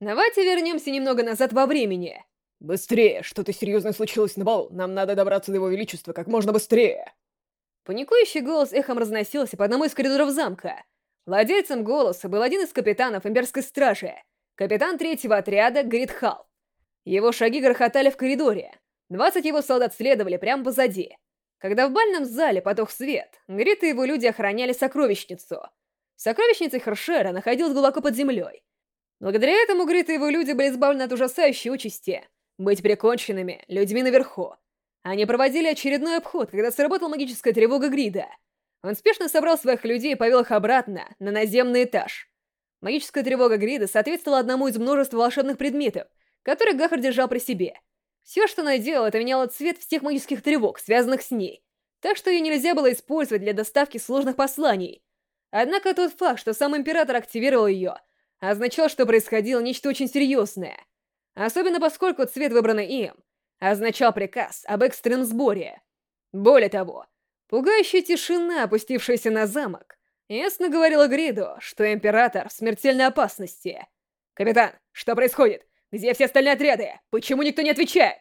Давайте вернемся немного назад во времени. Быстрее, что-то серьезное случилось на балу. Нам надо добраться до его величества как можно быстрее. Паникующий голос эхом разносился по одному из коридоров замка. Владельцем голоса был один из капитанов имперской стражи, капитан третьего отряда Грит Халл. Его шаги грохотали в коридоре. Двадцать его солдат следовали прямо позади. Когда в бальном зале потух свет, Грит и его люди охраняли сокровищницу. Сокровищница Хершера находилась глубоко под землей. Благодаря этому Грит и его люди были избавлены от ужасающей участи — быть приконченными людьми наверху. Они проводили очередной обход, когда сработала магическая тревога Грида. Он спешно собрал своих людей и повел их обратно, на наземный этаж. Магическая тревога Грида соответствовала одному из множества волшебных предметов, которые Гахар держал при себе. Все, что она делала, это меняло цвет всех магических тревог, связанных с ней, так что ее нельзя было использовать для доставки сложных посланий. Однако тот факт, что сам Император активировал ее, означал, что происходило нечто очень серьезное. Особенно поскольку цвет, выбранный им, означал приказ об экстренном сборе. Более того, пугающая тишина, опустившаяся на замок, ясно говорила Гриду, что Император в смертельной опасности. «Капитан, что происходит? Где все остальные отряды? Почему никто не отвечает?»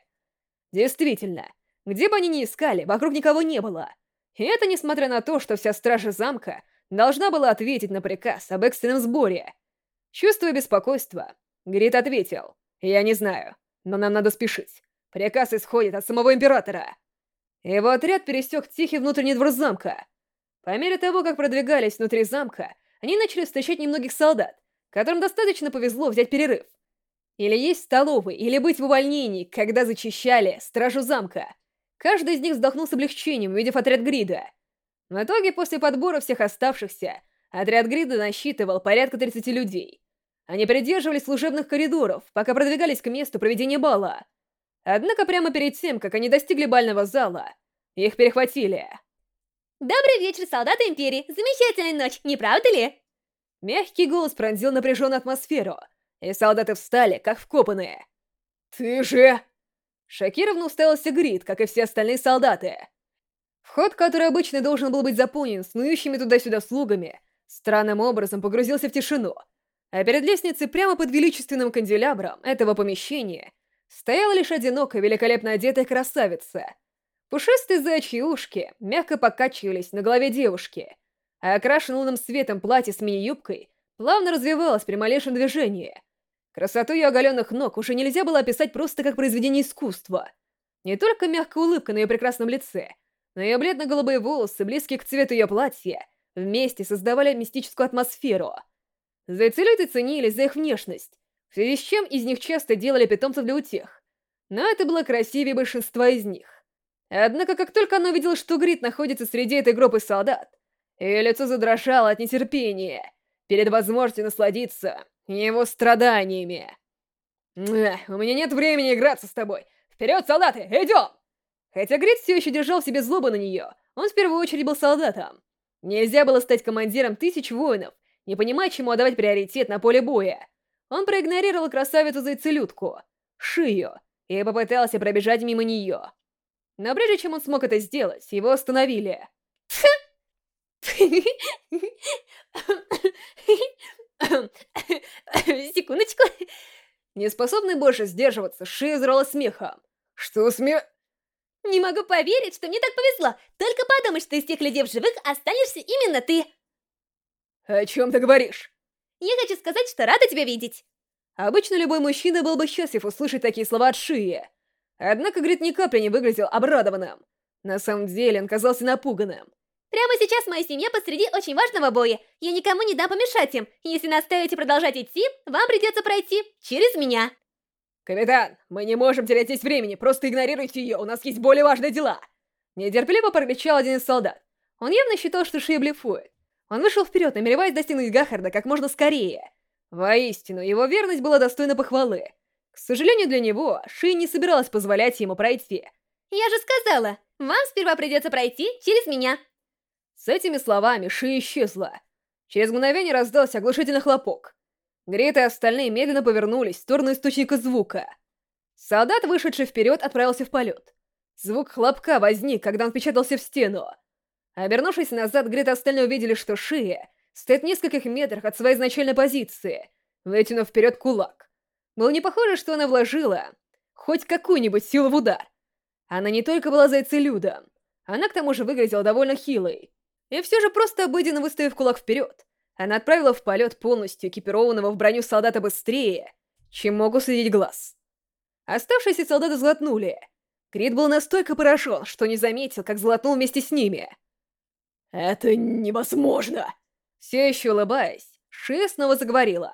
Действительно, где бы они ни искали, вокруг никого не было. И это несмотря на то, что вся стража замка должна была ответить на приказ об экстренном сборе. Чувствуя беспокойство, Грит ответил, «Я не знаю, но нам надо спешить. Приказ исходит от самого Императора. Его отряд пересек тихий внутренний двор замка. По мере того, как продвигались внутри замка, они начали встречать немногих солдат, которым достаточно повезло взять перерыв. Или есть столовой, или быть в увольнении, когда зачищали стражу замка. Каждый из них вздохнул с облегчением, увидев отряд Грида. В итоге, после подбора всех оставшихся, отряд Грида насчитывал порядка 30 людей. Они придерживались служебных коридоров, пока продвигались к месту проведения бала. Однако прямо перед тем, как они достигли бального зала, их перехватили. Добрый вечер, солдаты Империи! Замечательная ночь, не правда ли? Мягкий голос пронзил напряженную атмосферу, и солдаты встали, как вкопанные. «Ты же...» Шокированно уставился Грид, как и все остальные солдаты. Вход, который обычно должен был быть заполнен снующими туда-сюда слугами, странным образом погрузился в тишину, а перед лестницей прямо под величественным канделябром этого помещения стояла лишь одинокая, великолепно одетая красавица. Пушистые зайчьи ушки мягко покачивались на голове девушки, а окрашенное лунным светом платье с мини-юбкой плавно развивалось при малейшем движении. Красоту ее оголенных ног уже нельзя было описать просто как произведение искусства. Не только мягкая улыбка на ее прекрасном лице, но и бледно-голубые волосы, близкие к цвету ее платья, вместе создавали мистическую атмосферу. Зайцелюты ценились за их внешность, в связи с чем из них часто делали питомцев для утех. Но это было красивее большинства из них. Однако, как только она увидела, что Грит находится среди этой группы солдат, ее лицо задрожало от нетерпения перед возможностью насладиться его страданиями. «У меня нет времени играться с тобой! Вперед, солдаты, идем!» Хотя Грит все еще держал в себе злобу на нее, он в первую очередь был солдатом. Нельзя было стать командиром тысяч воинов, не понимая, чему отдавать приоритет на поле боя. Он проигнорировал красавицу-зайцелютку, Шию, и попытался пробежать мимо нее. Но прежде чем он смог это сделать, его остановили. Секундочку. Неспособный больше сдерживаться, Шия взрала смехом. Что смех? Не могу поверить, что мне так повезло. Только подумай, что из тех людей в живых останешься именно ты. О чем ты говоришь? Я хочу сказать, что рада тебя видеть. Обычно любой мужчина был бы счастлив услышать такие слова от Шии. Однако Грит ни капли не выглядел обрадованным. На самом деле он казался напуганным. Прямо сейчас моя семья посреди очень важного боя. Я никому не дам помешать им. Если наставите продолжать идти, вам придется пройти через меня. «Капитан, мы не можем терять здесь времени, просто игнорируйте ее, у нас есть более важные дела!» Нетерпеливо прокричал один из солдат. Он явно считал, что Шия блефует. Он вышел вперед, намереваясь достигнуть Гахарда как можно скорее. Воистину, его верность была достойна похвалы. К сожалению для него, Ши не собиралась позволять ему пройти. «Я же сказала, вам сперва придется пройти через меня!» С этими словами Ши исчезла. Через мгновение раздался оглушительный хлопок. Грит и остальные медленно повернулись в сторону источника звука. Солдат, вышедший вперед, отправился в полет. Звук хлопка возник, когда он печатался в стену. Обернувшись назад, Грит и остальные увидели, что Шия стоит в нескольких метрах от своей изначальной позиции, вытянув вперед кулак. Было не похоже, что она вложила хоть какую-нибудь силу в удар. Она не только была зайцелюдом, она к тому же выглядела довольно хилой. И все же просто обыденно выставив кулак вперед, она отправила в полет полностью экипированного в броню солдата быстрее, чем мог уследить глаз. Оставшиеся солдаты сглотнули. Крит был настолько поражен, что не заметил, как сглотнул вместе с ними. «Это невозможно!» Все еще улыбаясь, Ши снова заговорила.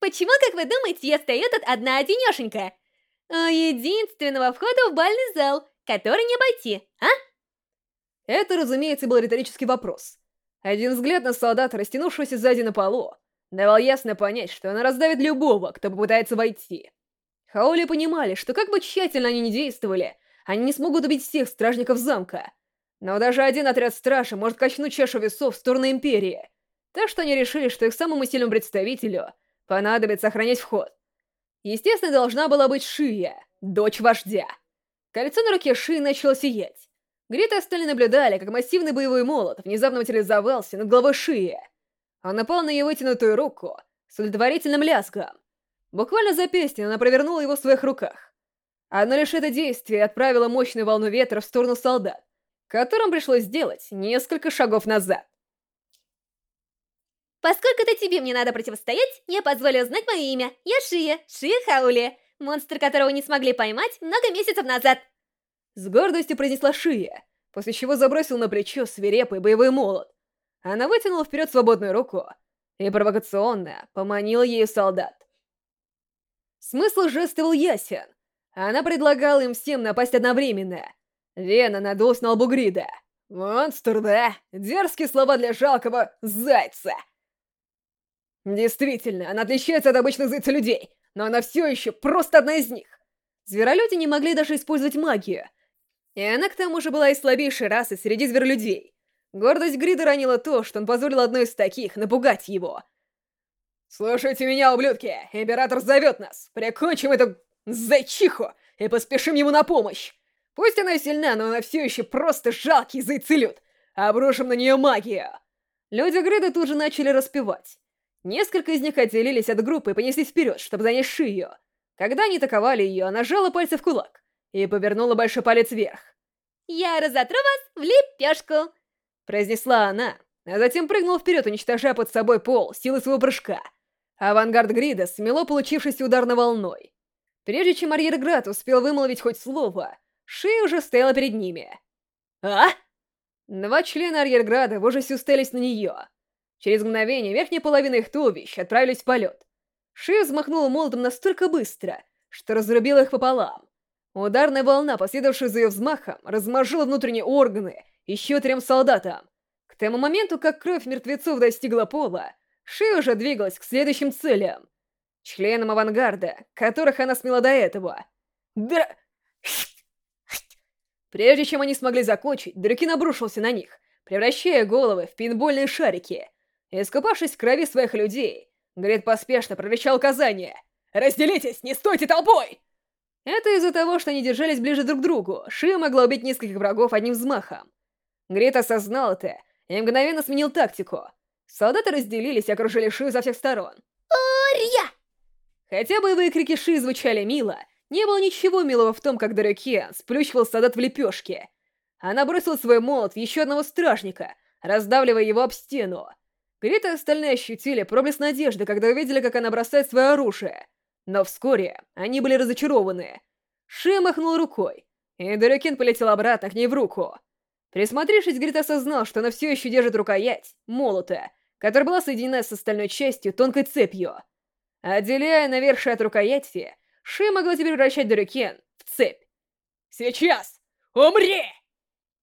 «Почему, как вы думаете, я стою тут одна-одинешенька? У единственного входа в бальный зал, который не обойти, а?» Это, разумеется, был риторический вопрос. Один взгляд на солдата, растянувшегося сзади на полу, давал ясно понять, что она раздавит любого, кто попытается войти. Хаоли понимали, что как бы тщательно они ни действовали, они не смогут убить всех стражников замка. Но даже один отряд стражи может качнуть чашу весов в сторону Империи. Так что они решили, что их самому сильному представителю понадобится охранять вход. Естественно, должна была быть Шия, дочь вождя. Кольцо на руке Шии начало сиять. Грит и остальные наблюдали, как массивный боевой молот внезапно материализовался над головой Шии. Он напал на ее вытянутую руку с удовлетворительным лязгом. Буквально запястье она провернула его в своих руках. Одно лишь это действие отправило мощную волну ветра в сторону солдат, которым пришлось сделать несколько шагов назад. Поскольку это тебе мне надо противостоять, я позволю узнать мое имя. Я Шия, Шия Хаули, монстр, которого не смогли поймать много месяцев назад. С гордостью произнесла Шия, после чего забросил на плечо свирепый боевой молот. Она вытянула вперед свободную руку и провокационно поманила ею солдат. Смысл жеста был ясен. Она предлагала им всем напасть одновременно. Вена надулась на лбу Грида. «Монстр, да? Дерзкие слова для жалкого зайца!» Действительно, она отличается от обычных зайца-людей, но она все еще просто одна из них. Зверолюди не могли даже использовать магию. И она к тому же была из слабейшей расы среди зверолюдей. Гордость Грида ранила то, что он позволил одной из таких напугать его — «Слушайте меня, ублюдки! Император зовет нас! Прикончим эту зайчиху и поспешим ему на помощь! Пусть она сильна, но она все еще просто жалкий зайцелюд! Обрушим на нее магию!» Люди Грида тут же начали распевать. Несколько из них отделились от группы и понеслись вперед, чтобы занять шию. Когда они атаковали ее, она сжала пальцы в кулак и повернула большой палец вверх. «Я разотру вас в лепешку!» произнесла она, а затем прыгнула вперед, уничтожая под собой пол силы своего прыжка — Авангард Грида смело получившейся ударной волной. Прежде чем Арьерград успел вымолвить хоть слово, Ши уже стояла перед ними. «А?» Два члена Арьерграда в ужасе уставились на нее. Через мгновение верхняя половина их туловищ отправились в полет. Ши взмахнула молотом настолько быстро, что разрубила их пополам. Ударная волна, последовавшая за ее взмахом, размажила внутренние органы еще трем солдатам. К тому моменту, как кровь мертвецов достигла пола, Ши уже двигалась к следующим целям. Членам авангарда, которых она смела до этого. Да... Прежде чем они смогли закончить, Дрюкин обрушился на них, превращая головы в пинбольные шарики. Искупавшись в крови своих людей, Грет поспешно прорычал указание. «Разделитесь, не стойте толпой!» Это из-за того, что они держались ближе друг к другу. Ши могла убить нескольких врагов одним взмахом. Грет осознал это и мгновенно сменил тактику. Солдаты разделились и окружили Ши со всех сторон. «Орья!» Хотя боевые крики Ши звучали мило, не было ничего милого в том, как Дорокен сплющивал солдат в лепешке. Она бросила свой молот в еще одного стражника, раздавливая его об стену. Грит и остальные ощутили проблеск надежды, когда увидели, как она бросает свое оружие. Но вскоре они были разочарованы. Ши махнул рукой, и Дорокен полетел обратно к ней в руку. Присмотревшись, Грит осознал, что она все еще держит рукоять, молота, которая была соединена с остальной частью тонкой цепью. Отделяя навершие от рукояти, Ши могла теперь превращать Дорюкен в цепь. «Сейчас! Умри!»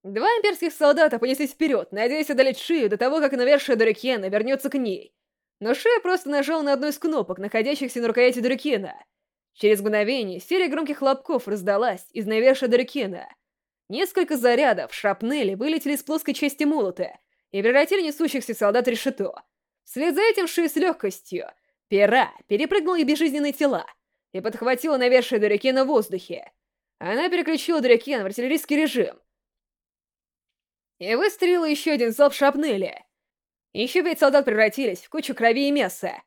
Два имперских солдата понеслись вперед, надеясь одолеть Шию до того, как навершие Дорюкена вернется к ней. Но Шия просто нажал на одну из кнопок, находящихся на рукояти Дорюкена. Через мгновение серия громких хлопков раздалась из навершия Дорюкена. Несколько зарядов шрапнели вылетели из плоской части молота и превратили несущихся солдат решето. Вслед за этим Ши с легкостью пера перепрыгнула и безжизненные тела и подхватила навершие Дорикена в воздухе. Она переключила Дорикен в артиллерийский режим и выстрелила еще один залп шапнели. Еще пять солдат превратились в кучу крови и мяса.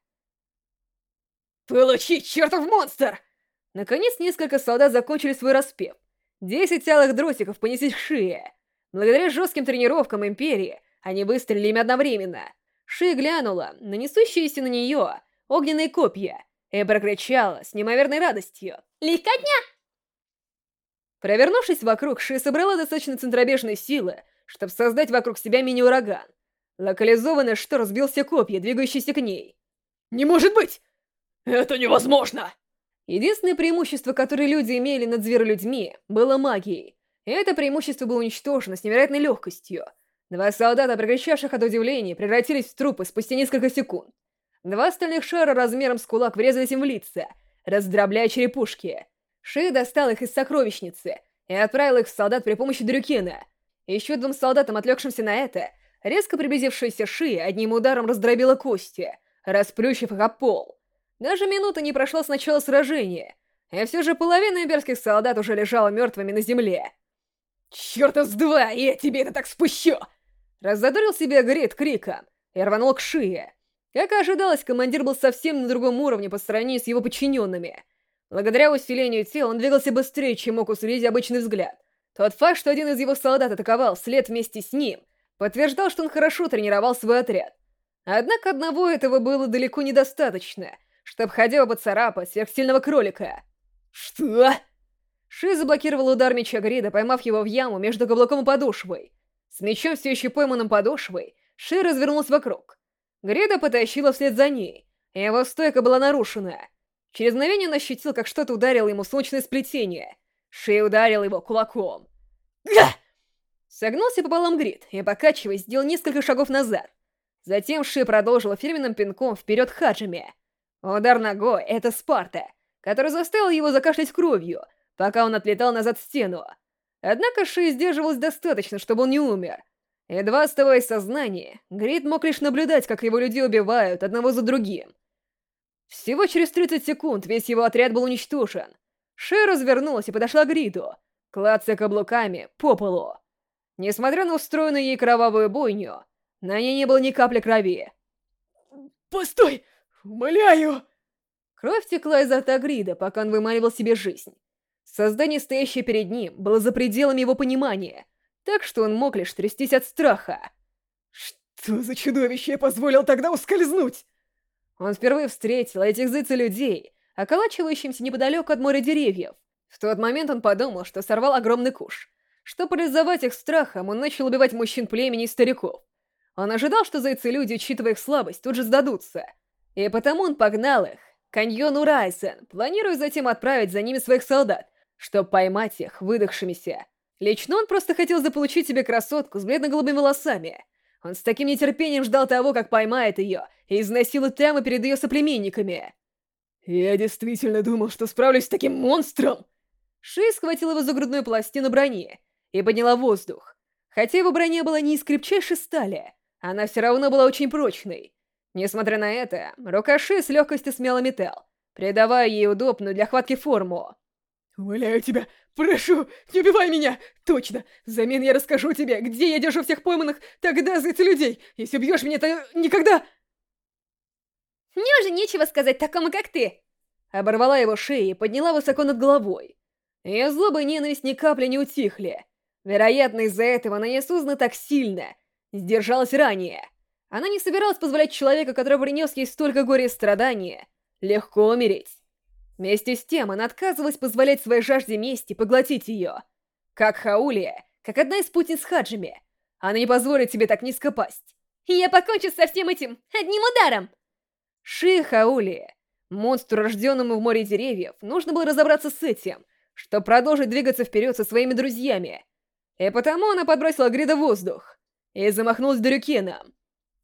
Получи, чертов монстр! Наконец, несколько солдат закончили свой распев. Десять целых дротиков понеслись к. Благодаря жестким тренировкам Империи, они выстрелили ими одновременно. Ши глянула на несущиеся на нее огненные копья и прокричала с неимоверной радостью. Легкотня! Провернувшись вокруг, Ши собрала достаточно центробежной силы, чтобы создать вокруг себя мини-ураган. Локализованный что разбил все копья, двигающиеся к ней. «Не может быть! Это невозможно!» Единственное преимущество, которое люди имели над зверолюдьми, было магией. И это преимущество было уничтожено с невероятной легкостью. Два солдата, прокричавших от удивления, превратились в трупы спустя несколько секунд. Два остальных шара размером с кулак врезались им в лица, раздробляя черепушки. Ши достал их из сокровищницы и отправил их в солдат при помощи Дрюкена. Еще двум солдатам, отвлекшимся на это, резко приблизившаяся Ши одним ударом раздробила кости, расплющив их об пол. Даже минута не прошла с начала сражения, и все же половина имперских солдат уже лежала мертвыми на земле. «Чёрта с два, я тебе это так спущу!» Раззадорил себя Грит криком и рванул к шее. Как и ожидалось, командир был совсем на другом уровне по сравнению с его подчиненными. Благодаря усилению тела он двигался быстрее, чем мог уследить обычный взгляд. Тот факт, что один из его солдат атаковал след вместе с ним, подтверждал, что он хорошо тренировал свой отряд. Однако одного этого было далеко недостаточно, чтобы хотя бы поцарапать сверхсильного кролика. «Что?» Ши заблокировал удар меча Грида, поймав его в яму между каблуком и подошвой. С мечом все еще пойманным подошвой, Ши развернулся вокруг. Грида потащила вслед за ней, его стойка была нарушена. Через мгновение он ощутил, как что-то ударило ему солнечное сплетение. Ши ударил его кулаком. Га! Согнулся пополам Грид и, покачиваясь, сделал несколько шагов назад. Затем Ши продолжил фирменным пинком вперед Хаджими. Удар ногой — это Спарта, который заставил его закашлять кровью, пока он отлетал назад в стену. Однако Ши сдерживалась достаточно, чтобы он не умер. Едва оставаясь в сознании, Грид мог лишь наблюдать, как его людей убивают одного за другим. Всего через 30 секунд весь его отряд был уничтожен. Ши развернулась и подошла к Гриду, клацая каблуками по полу. Несмотря на устроенную ей кровавую бойню, на ней не было ни капли крови. «Постой! Умоляю!» Кровь текла изо рта Грида, пока он вымаливал себе жизнь. Создание, стоящее перед ним, было за пределами его понимания, так что он мог лишь трястись от страха. «Что за чудовище я позволил тогда ускользнуть?» Он впервые встретил этих зыца людей, околачивающимся неподалеку от моря деревьев. В тот момент он подумал, что сорвал огромный куш. Чтобы парализовать их страхом, он начал убивать мужчин племени и стариков. Он ожидал, что зайцы-люди, учитывая их слабость, тут же сдадутся. И потому он погнал их к каньону Райсен, планируя затем отправить за ними своих солдат, чтобы поймать их выдохшимися. Лично он просто хотел заполучить себе красотку с бледно-голубыми волосами. Он с таким нетерпением ждал того, как поймает ее и изнасилует прямо перед ее соплеменниками. «Я действительно думал, что справлюсь с таким монстром!» Ши схватила его за грудную пластину брони и подняла воздух. Хотя его броня была не из крепчайшей стали, она все равно была очень прочной. Несмотря на это, рука Ши с легкостью смела металл, придавая ей удобную для хватки форму. «Умоляю тебя, прошу, не убивай меня! Точно! Взамен я расскажу тебе, где я держу всех пойманных тогда за людей! Если убьешь меня, то никогда...» «Мне уже нечего сказать такому, как ты!» Оборвала его шею и подняла высоко над головой. Ее злоба и ненависть ни капли не утихли. Вероятно, из-за этого она неосознанно так сильно сдержалась ранее. Она не собиралась позволять человеку, который принес ей столько горя и страдания, легко умереть. Вместе с тем, она отказывалась позволять своей жажде мести поглотить ее. Как Хаулия, как одна из спутниц Хаджими. Она не позволит тебе так низко пасть. Я покончу со всем этим одним ударом! Ши Хаулия, монстру, рожденному в море деревьев, нужно было разобраться с этим, чтобы продолжить двигаться вперед со своими друзьями. И потому она подбросила Грида в воздух и замахнулась Дорюкеном.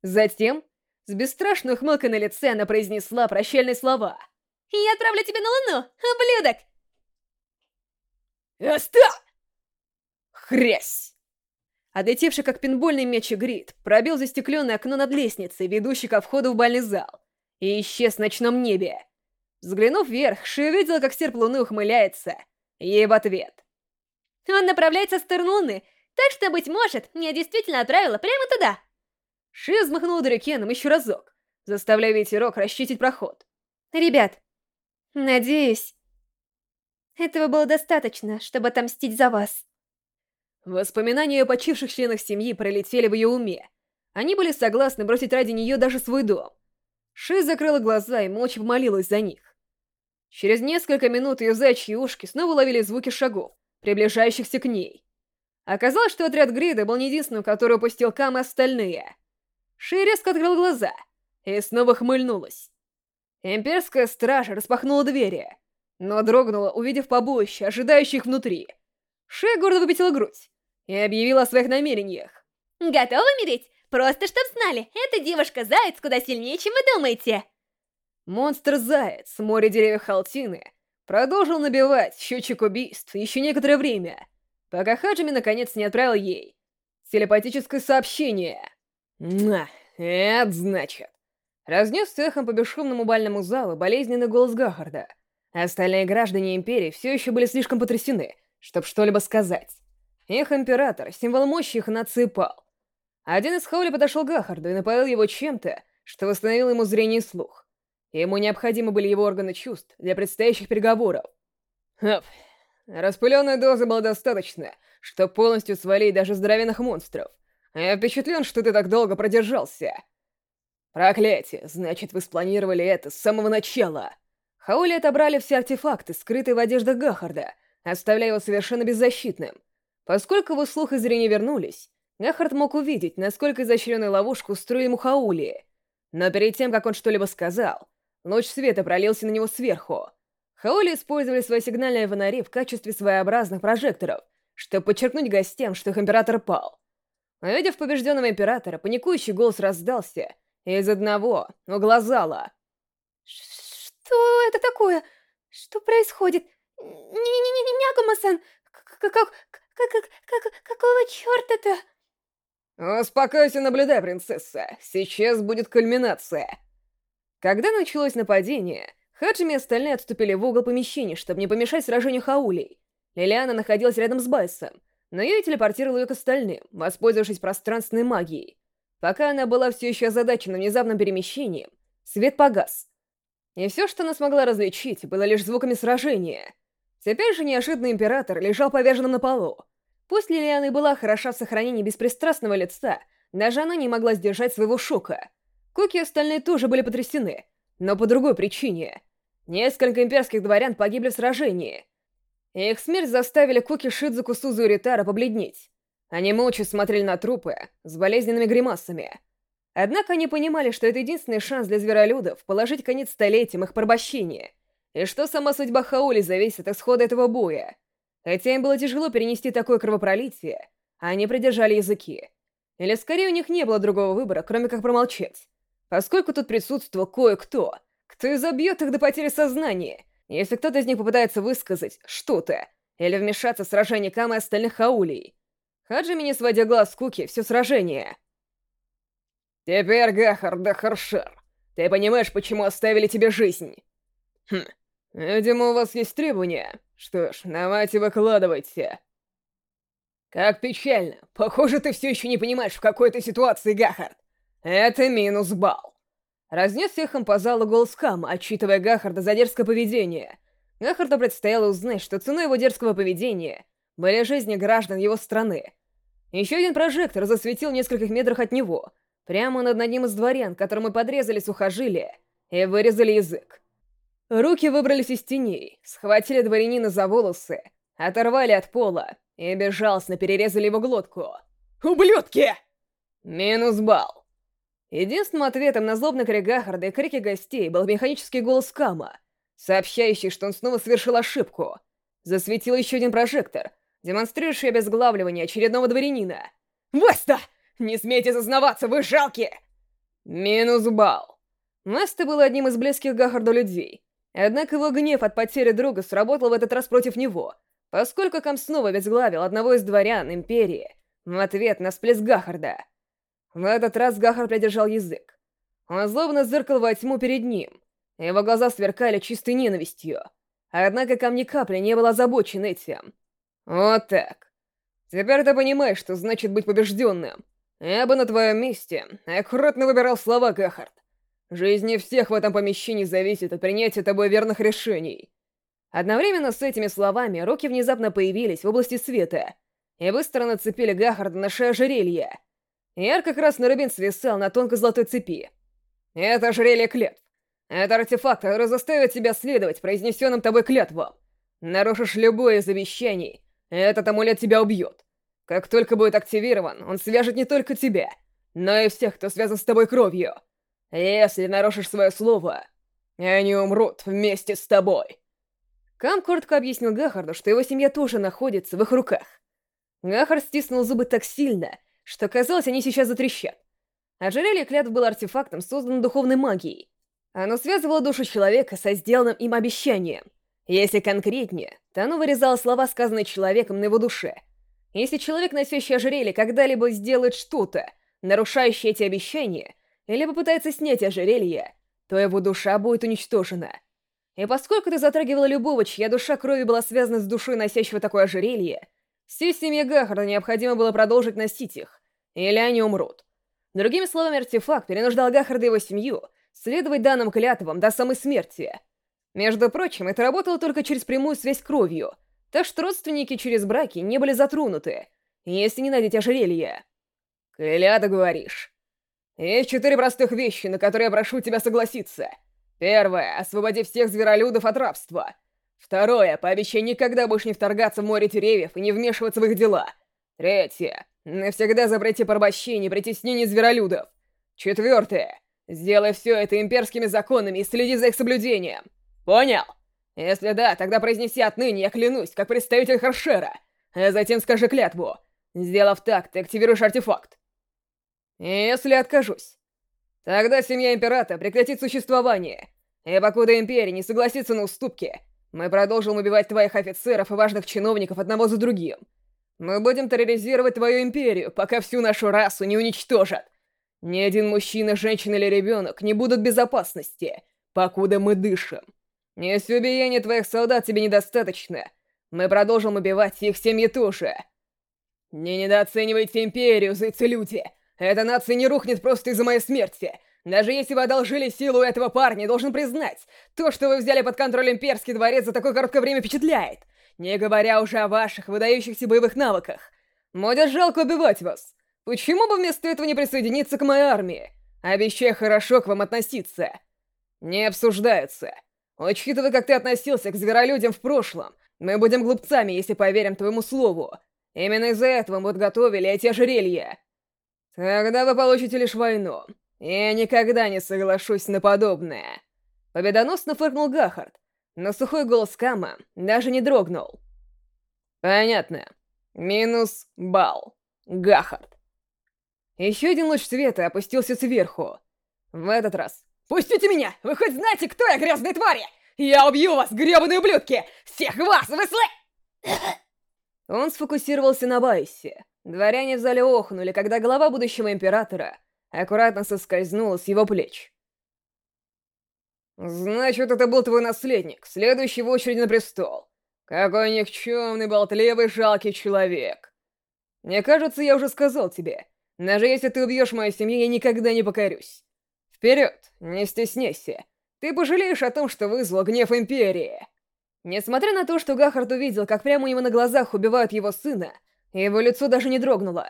Затем, с бесстрашной ухмылкой на лице, она произнесла прощальные слова — я отправлю тебя на Луну, ублюдок! Оставь! Хрясь! Отлетевший как пинбольный мяч Грид пробил застекленное окно над лестницей, ведущей ко входу в бальный зал, и исчез в ночном небе. Взглянув вверх, Ши увидела, как серп луны ухмыляется. Ей в ответ. Он направляется в сторону луны, так что, быть может, меня действительно отправила прямо туда. Ши взмахнула Дрюкеном еще разок, заставляя ветерок расчистить проход. Ребят, Надеюсь, этого было достаточно, чтобы отомстить за вас. Воспоминания о почивших членах семьи пролетели в ее уме. Они были согласны бросить ради нее даже свой дом. Ши закрыла глаза и молча помолилась за них. Через несколько минут ее зайчьи ушки снова ловили звуки шагов, приближающихся к ней. Оказалось, что отряд Грида был не единственным, который упустил Кам остальные. Ши резко открыл глаза и снова хмыльнулась. Имперская стража распахнула двери, но дрогнула, увидев побоище, ожидающих внутри. Ши гордо выпятила грудь и объявила о своих намерениях. Готовы умереть? Просто чтоб знали, эта девушка-заяц куда сильнее, чем вы думаете. Монстр-заяц, море деревьев Халтины, продолжил набивать счетчик убийств еще некоторое время, пока Хаджими наконец не отправил ей телепатическое сообщение. «На, это значит...» Разнес эхом по бесшумному бальному залу болезненный голос Гахарда. Остальные граждане Империи все еще были слишком потрясены, чтобы что-либо сказать. Их император, символ мощи их нации, пал. Один из Хаули подошел к Гахарду и напоил его чем-то, что восстановило ему зрение и слух. Ему необходимы были его органы чувств для предстоящих переговоров. Оп. Распыленной дозы было достаточно, чтобы полностью свалить даже здоровенных монстров. Я впечатлен, что ты так долго продержался. Проклятие, значит, вы спланировали это с самого начала. Хаули отобрали все артефакты, скрытые в одеждах Гахарда, оставляя его совершенно беззащитным. Поскольку его слух и зрение вернулись, Гахард мог увидеть, насколько изощренную ловушку устроили ему Хаули. Но перед тем, как он что-либо сказал, Луч света пролился на него сверху. Хаоли использовали свои сигнальные фонари в качестве своеобразных прожекторов, чтобы подчеркнуть гостям, что их император пал. Увидев побежденного императора, паникующий голос раздался из одного угла зала. «Что это такое? Что происходит? Не-не-не-не-не, как, как, как, какого черта-то?» «Успокойся, наблюдай, принцесса. Сейчас будет кульминация». Когда началось нападение, Хаджими и остальные отступили в угол помещения, чтобы не помешать сражению Хаулей. Лилиана находилась рядом с Байсом, но я телепортировал ее к остальным, воспользовавшись пространственной магией. Пока она была все еще озадачена внезапным перемещением, свет погас. И все, что она смогла различить, было лишь звуками сражения. Теперь же неожиданный император лежал поверженным на полу. Пусть Лилиана и была хороша в сохранении беспристрастного лица, даже она не могла сдержать своего шока — Куки и остальные тоже были потрясены, но по другой причине. Несколько имперских дворян погибли в сражении. Их смерть заставили Куки, Шидзуку, Сузу и Ритара побледнеть. Они молча смотрели на трупы с болезненными гримасами. Однако они понимали, что это единственный шанс для зверолюдов положить конец столетиям их порабощения, и что сама судьба Хаули зависит от исхода этого боя. Хотя им было тяжело перенести такое кровопролитие, они придержали языки. Или скорее у них не было другого выбора, кроме как промолчать поскольку тут присутствовал кое-кто, кто изобьет их до потери сознания, если кто-то из них попытается высказать что-то или вмешаться в сражение Кама и остальных хаулей. Хаджими, не сводя глаз с Куки, все сражение. «Теперь, Гахар да Харшер, ты понимаешь, почему оставили тебе жизнь?» «Хм, видимо, у вас есть требования. Что ж, давайте выкладывайте». «Как печально. Похоже, ты все еще не понимаешь, в какой ты ситуации, Гахард. Это минус балл. Разнес эхом по залу голос отчитывая Гахарда за дерзкое поведение. Гахарду предстояло узнать, что ценой его дерзкого поведения были жизни граждан его страны. Еще один прожектор засветил в нескольких метрах от него, прямо над одним из дворян, которому подрезали сухожилия и вырезали язык. Руки выбрались из теней, схватили дворянина за волосы, оторвали от пола и безжалостно перерезали его глотку. «Ублюдки!» Минус балл. Единственным ответом на злобный крик Гахарда и крики гостей был механический голос Кама, сообщающий, что он снова совершил ошибку. Засветил еще один прожектор, демонстрирующий обезглавливание очередного дворянина. «Веста! Не смейте зазнаваться, вы жалкие!» Минус балл. Веста был одним из близких Гахарду людей, однако его гнев от потери друга сработал в этот раз против него, поскольку Кам снова обезглавил одного из дворян Империи в ответ на всплеск Гахарда. В этот раз Гахар придержал язык. Он злобно зыркал во тьму перед ним. Его глаза сверкали чистой ненавистью. Однако ко мне капли не был озабочен этим. Вот так. Теперь ты понимаешь, что значит быть побежденным. Я бы на твоем месте аккуратно выбирал слова, Гахард. Жизни всех в этом помещении зависит от принятия тобой верных решений. Одновременно с этими словами руки внезапно появились в области света и быстро нацепили Гахарда на шею ожерелья. Ярко-красный рубин свисал на тонкой золотой цепи. Это ожерелье клетв. Это артефакт, который заставит тебя следовать произнесенным тобой клятвам. Нарушишь любое из обещаний, этот амулет тебя убьет. Как только будет активирован, он свяжет не только тебя, но и всех, кто связан с тобой кровью. Если нарушишь свое слово, они умрут вместе с тобой. Кам коротко объяснил Гахарду, что его семья тоже находится в их руках. Гахард стиснул зубы так сильно, что казалось, они сейчас затрещат. Ожерелье клятв был артефактом, созданным духовной магией. Оно связывало душу человека со сделанным им обещанием. Если конкретнее, то оно вырезало слова, сказанные человеком на его душе. Если человек, носящий ожерелье, когда-либо сделает что-то, нарушающее эти обещания, или попытается снять ожерелье, то его душа будет уничтожена. И поскольку ты затрагивала любого, чья душа крови была связана с душой носящего такое ожерелье, всей семье Гахарда необходимо было продолжить носить их, или они умрут. Другими словами, артефакт перенуждал Гахарда и его семью следовать данным клятвам до самой смерти. Между прочим, это работало только через прямую связь кровью, так что родственники через браки не были затронуты, если не найдете ожерелье. Клята, говоришь? Есть четыре простых вещи, на которые я прошу тебя согласиться. Первое — освободи всех зверолюдов от рабства. Второе — пообещай никогда больше не вторгаться в море деревьев и не вмешиваться в их дела. Третье — навсегда запрети порабощение и притеснение зверолюдов. Четвертое — сделай все это имперскими законами и следи за их соблюдением. Понял? Если да, тогда произнеси отныне, я клянусь, как представитель Харшера, а затем скажи клятву. Сделав так, ты активируешь артефакт. Если откажусь, тогда семья Императора прекратит существование, и покуда Империя не согласится на уступки, мы продолжим убивать твоих офицеров и важных чиновников одного за другим. Мы будем терроризировать твою Империю, пока всю нашу расу не уничтожат. Ни один мужчина, женщина или ребенок не будут в безопасности, покуда мы дышим. Если убиения твоих солдат тебе недостаточно, мы продолжим убивать их семьи тоже. Не недооценивайте Империю, зайцы-люди! Эта нация не рухнет просто из-за моей смерти! Даже если вы одолжили силу этого парня, должен признать, то, что вы взяли под контроль Имперский дворец за такое короткое время впечатляет, не говоря уже о ваших выдающихся боевых навыках. Будет жалко убивать вас. Почему бы вместо этого не присоединиться к моей армии? Обещаю хорошо к вам относиться. Не обсуждается. Учитывая, как ты относился к зверолюдям в прошлом, мы будем глупцами, если поверим твоему слову. Именно из-за этого мы подготовили эти ожерелья. Тогда вы получите лишь войну. Я никогда не соглашусь на подобное. Победоносно фыркнул Гахард, но сухой голос Кама даже не дрогнул. Понятно. Минус бал. Гахард. Еще один луч света опустился сверху. В этот раз «Пустите меня! Вы хоть знаете, кто я, грязные твари? Я убью вас, гребаные ублюдки! Всех вас, вы слы...» Он сфокусировался на Байсе. Дворяне в зале охнули, когда голова будущего императора аккуратно соскользнула с его плеч. «Значит, это был твой наследник, следующий в очереди на престол. Какой никчемный, болтливый, жалкий человек. Мне кажется, я уже сказал тебе, даже если ты убьешь мою семью, я никогда не покорюсь. Вперед, не стесняйся. Ты пожалеешь о том, что вызвал гнев Империи. Несмотря на то, что Гахард увидел, как прямо у него на глазах убивают его сына, его лицо даже не дрогнуло.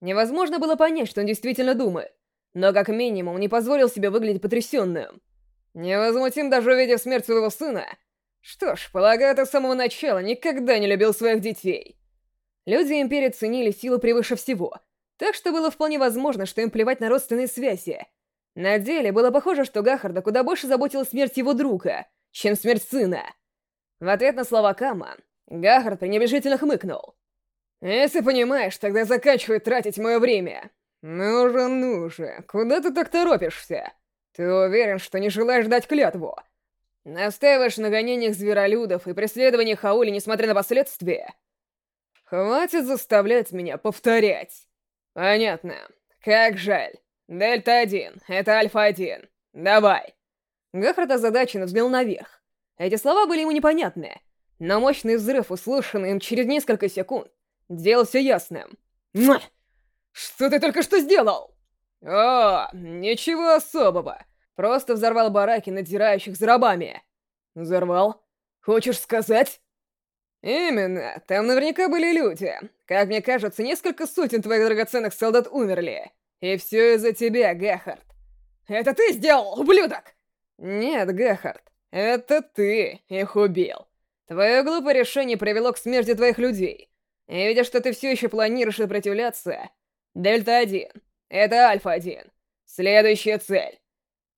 Невозможно было понять, что он действительно думает, но как минимум не позволил себе выглядеть потрясенным. Невозмутим даже увидев смерть своего сына. Что ж, полагаю, ты с самого начала никогда не любил своих детей. Люди Империи ценили силу превыше всего, так что было вполне возможно, что им плевать на родственные связи — на деле было похоже, что Гахарда куда больше заботила смерть его друга, чем смерть сына. В ответ на слова Кама, Гахард пренебрежительно хмыкнул. «Если понимаешь, тогда заканчивай тратить мое время. Ну же, ну же, куда ты так торопишься? Ты уверен, что не желаешь дать клятву? Настаиваешь на гонениях зверолюдов и преследовании Хаули, несмотря на последствия? Хватит заставлять меня повторять. Понятно. Как жаль. «Дельта-1, это Альфа-1. Давай!» Гафрат озадаченно взглянул наверх. Эти слова были ему непонятны, но мощный взрыв, услышанный им через несколько секунд, делал все ясным. «Мах! Что ты только что сделал?» «О, ничего особого. Просто взорвал бараки, надзирающих за рабами. Взорвал? Хочешь сказать? Именно. Там наверняка были люди. Как мне кажется, несколько сотен твоих драгоценных солдат умерли. И все из-за тебя, Гехард. Это ты сделал, ублюдок! Нет, Гехард. Это ты их убил. Твое глупое решение привело к смерти твоих людей. И видя, что ты все еще планируешь сопротивляться... Дельта-1. Это Альфа-1. Следующая цель.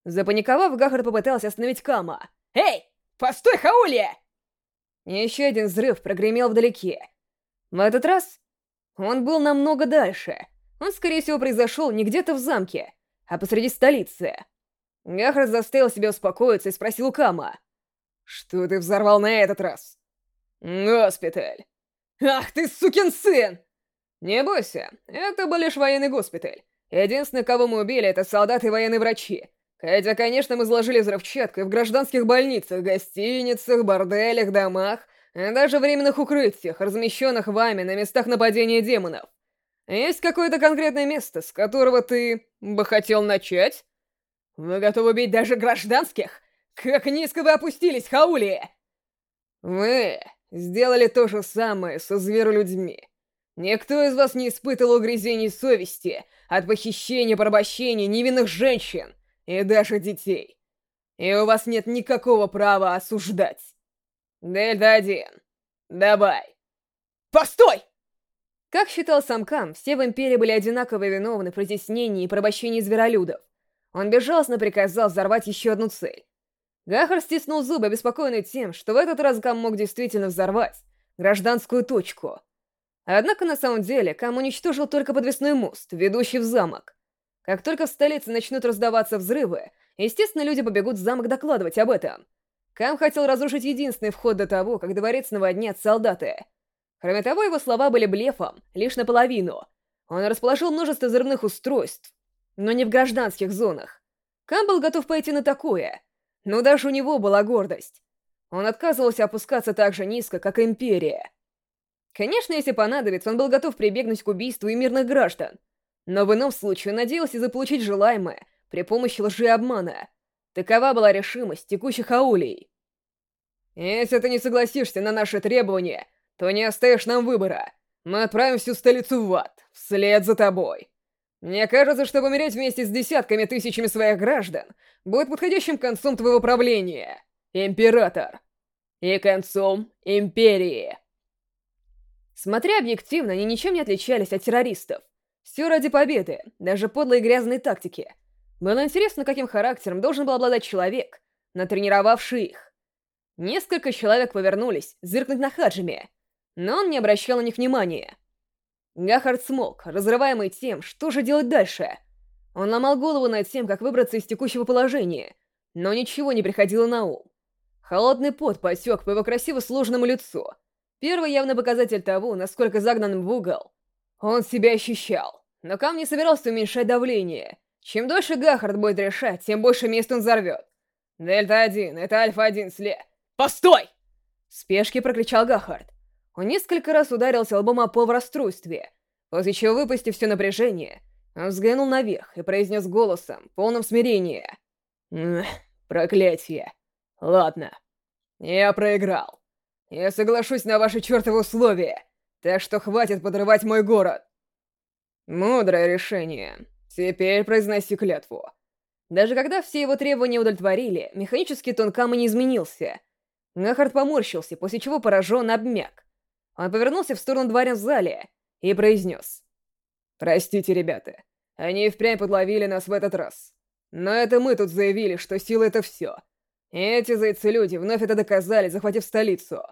Запаниковав, Гахард попытался остановить Кама. «Эй! Постой, Хаулия!» Еще один взрыв прогремел вдалеке. В этот раз он был намного дальше. Он, скорее всего, произошел не где-то в замке, а посреди столицы. Гахард заставил себя успокоиться и спросил у Кама. «Что ты взорвал на этот раз?» «Госпиталь». «Ах ты, сукин сын!» «Не бойся, это был лишь военный госпиталь. Единственное, кого мы убили, это солдаты и военные врачи. Хотя, конечно, мы заложили взрывчаткой в гражданских больницах, гостиницах, борделях, домах, а даже временных укрытиях, размещенных вами на местах нападения демонов. Есть какое-то конкретное место, с которого ты бы хотел начать? Вы готовы убить даже гражданских? Как низко вы опустились, Хаули! Вы сделали то же самое со зверолюдьми. Никто из вас не испытывал угрызений совести от похищения, порабощения невинных женщин и даже детей. И у вас нет никакого права осуждать. Дельта-1, давай. Постой! Как считал сам Кам, все в Империи были одинаково виновны в притеснении и порабощении зверолюдов. Он безжалостно приказал взорвать еще одну цель. Гахар стиснул зубы, обеспокоенный тем, что в этот раз Кам мог действительно взорвать гражданскую точку. Однако на самом деле Кам уничтожил только подвесной мост, ведущий в замок. Как только в столице начнут раздаваться взрывы, естественно, люди побегут в замок докладывать об этом. Кам хотел разрушить единственный вход до того, как дворец наводнят солдаты. Кроме того, его слова были блефом, лишь наполовину. Он расположил множество взрывных устройств, но не в гражданских зонах. Кам готов пойти на такое, но даже у него была гордость. Он отказывался опускаться так же низко, как Империя. Конечно, если понадобится, он был готов прибегнуть к убийству и мирных граждан. Но в ином случае надеялся заполучить желаемое при помощи лжи и обмана. Такова была решимость текущих аулей. «Если ты не согласишься на наши требования, то не оставишь нам выбора. Мы отправим всю столицу в ад, вслед за тобой», мне кажется, что помереть вместе с десятками тысячами своих граждан будет подходящим концом твоего правления, Император. И концом Империи. Смотря объективно, они ничем не отличались от террористов. Все ради победы, даже подлой и грязной тактики. Было интересно, каким характером должен был обладать человек, натренировавший их. Несколько человек повернулись, зыркнуть на Хаджими, но он не обращал на них внимания. Гахард смолк, разрываемый тем, что же делать дальше. Он ломал голову над тем, как выбраться из текущего положения, но ничего не приходило на ум. Холодный пот потек по его красиво сложенному лицу. Первый явный показатель того, насколько загнанным в угол. Он себя ощущал, но Кам не собирался уменьшать давление. Чем дольше Гахард будет решать, тем больше мест он взорвет. «Дельта-1, это Альфа-1 след...» «Постой!» В спешке прокричал Гахард. Он несколько раз ударился лбом о пол в расстройстве, после чего, выпустив все напряжение, он взглянул наверх и произнес голосом, полным смирения. «Проклятие. Ладно. Я проиграл. Я соглашусь на ваши чертовы условия, так что хватит подрывать мой город». Мудрое решение. Теперь произноси клятву. Даже когда все его требования удовлетворили, механический тон Камы не изменился. Нахард поморщился, после чего поражен обмяк. Он повернулся в сторону дворя в зале и произнес. «Простите, ребята, они впрямь подловили нас в этот раз. Но это мы тут заявили, что сила — это все. Эти зайцы-люди вновь это доказали, захватив столицу.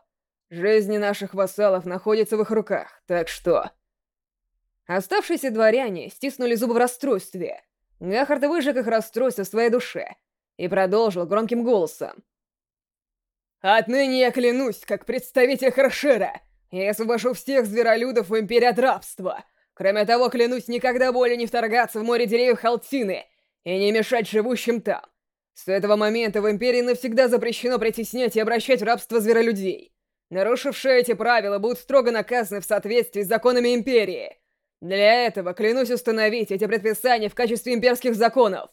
Жизни наших вассалов находятся в их руках, так что...» Оставшиеся дворяне стиснули зубы в расстройстве. Гахард выжег их расстройство в своей душе и продолжил громким голосом. «Отныне я клянусь, как представитель Харшира, я освобожу всех зверолюдов в Империи от рабства. Кроме того, клянусь никогда более не вторгаться в море деревьев Халтины и не мешать живущим там. С этого момента в Империи навсегда запрещено притеснять и обращать в рабство зверолюдей. Нарушившие эти правила будут строго наказаны в соответствии с законами Империи. Для этого клянусь установить эти предписания в качестве имперских законов.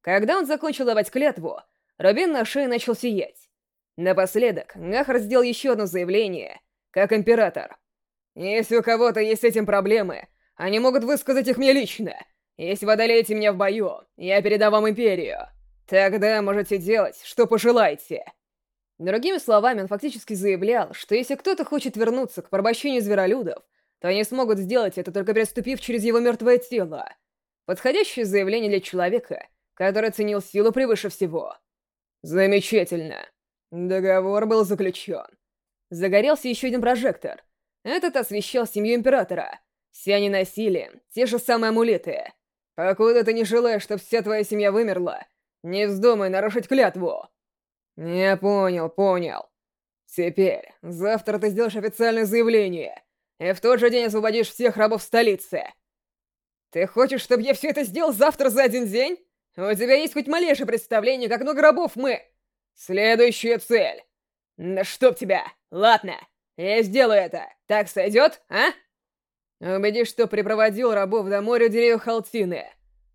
Когда он закончил давать клятву, рубин на шее начал сиять. Напоследок, Гахар сделал еще одно заявление, как император. «Если у кого-то есть с этим проблемы, они могут высказать их мне лично. Если вы одолеете меня в бою, я передам вам империю. Тогда можете делать, что пожелаете». Другими словами, он фактически заявлял, что если кто-то хочет вернуться к порабощению зверолюдов, то они смогут сделать это, только переступив через его мертвое тело. Подходящее заявление для человека, который ценил силу превыше всего. Замечательно. Договор был заключен. Загорелся еще один прожектор. Этот освещал семью Императора. Все они носили те же самые амулеты. Покуда ты не желаешь, чтобы вся твоя семья вымерла, не вздумай нарушить клятву. Я понял, понял. Теперь, завтра ты сделаешь официальное заявление, и в тот же день освободишь всех рабов столицы. Ты хочешь, чтобы я все это сделал завтра за один день? У тебя есть хоть малейшее представление, как много рабов мы... Следующая цель. Чтоб тебя. Ладно, я сделаю это. Так сойдет, а? Убедись, что припроводил рабов до моря деревьев Халтины.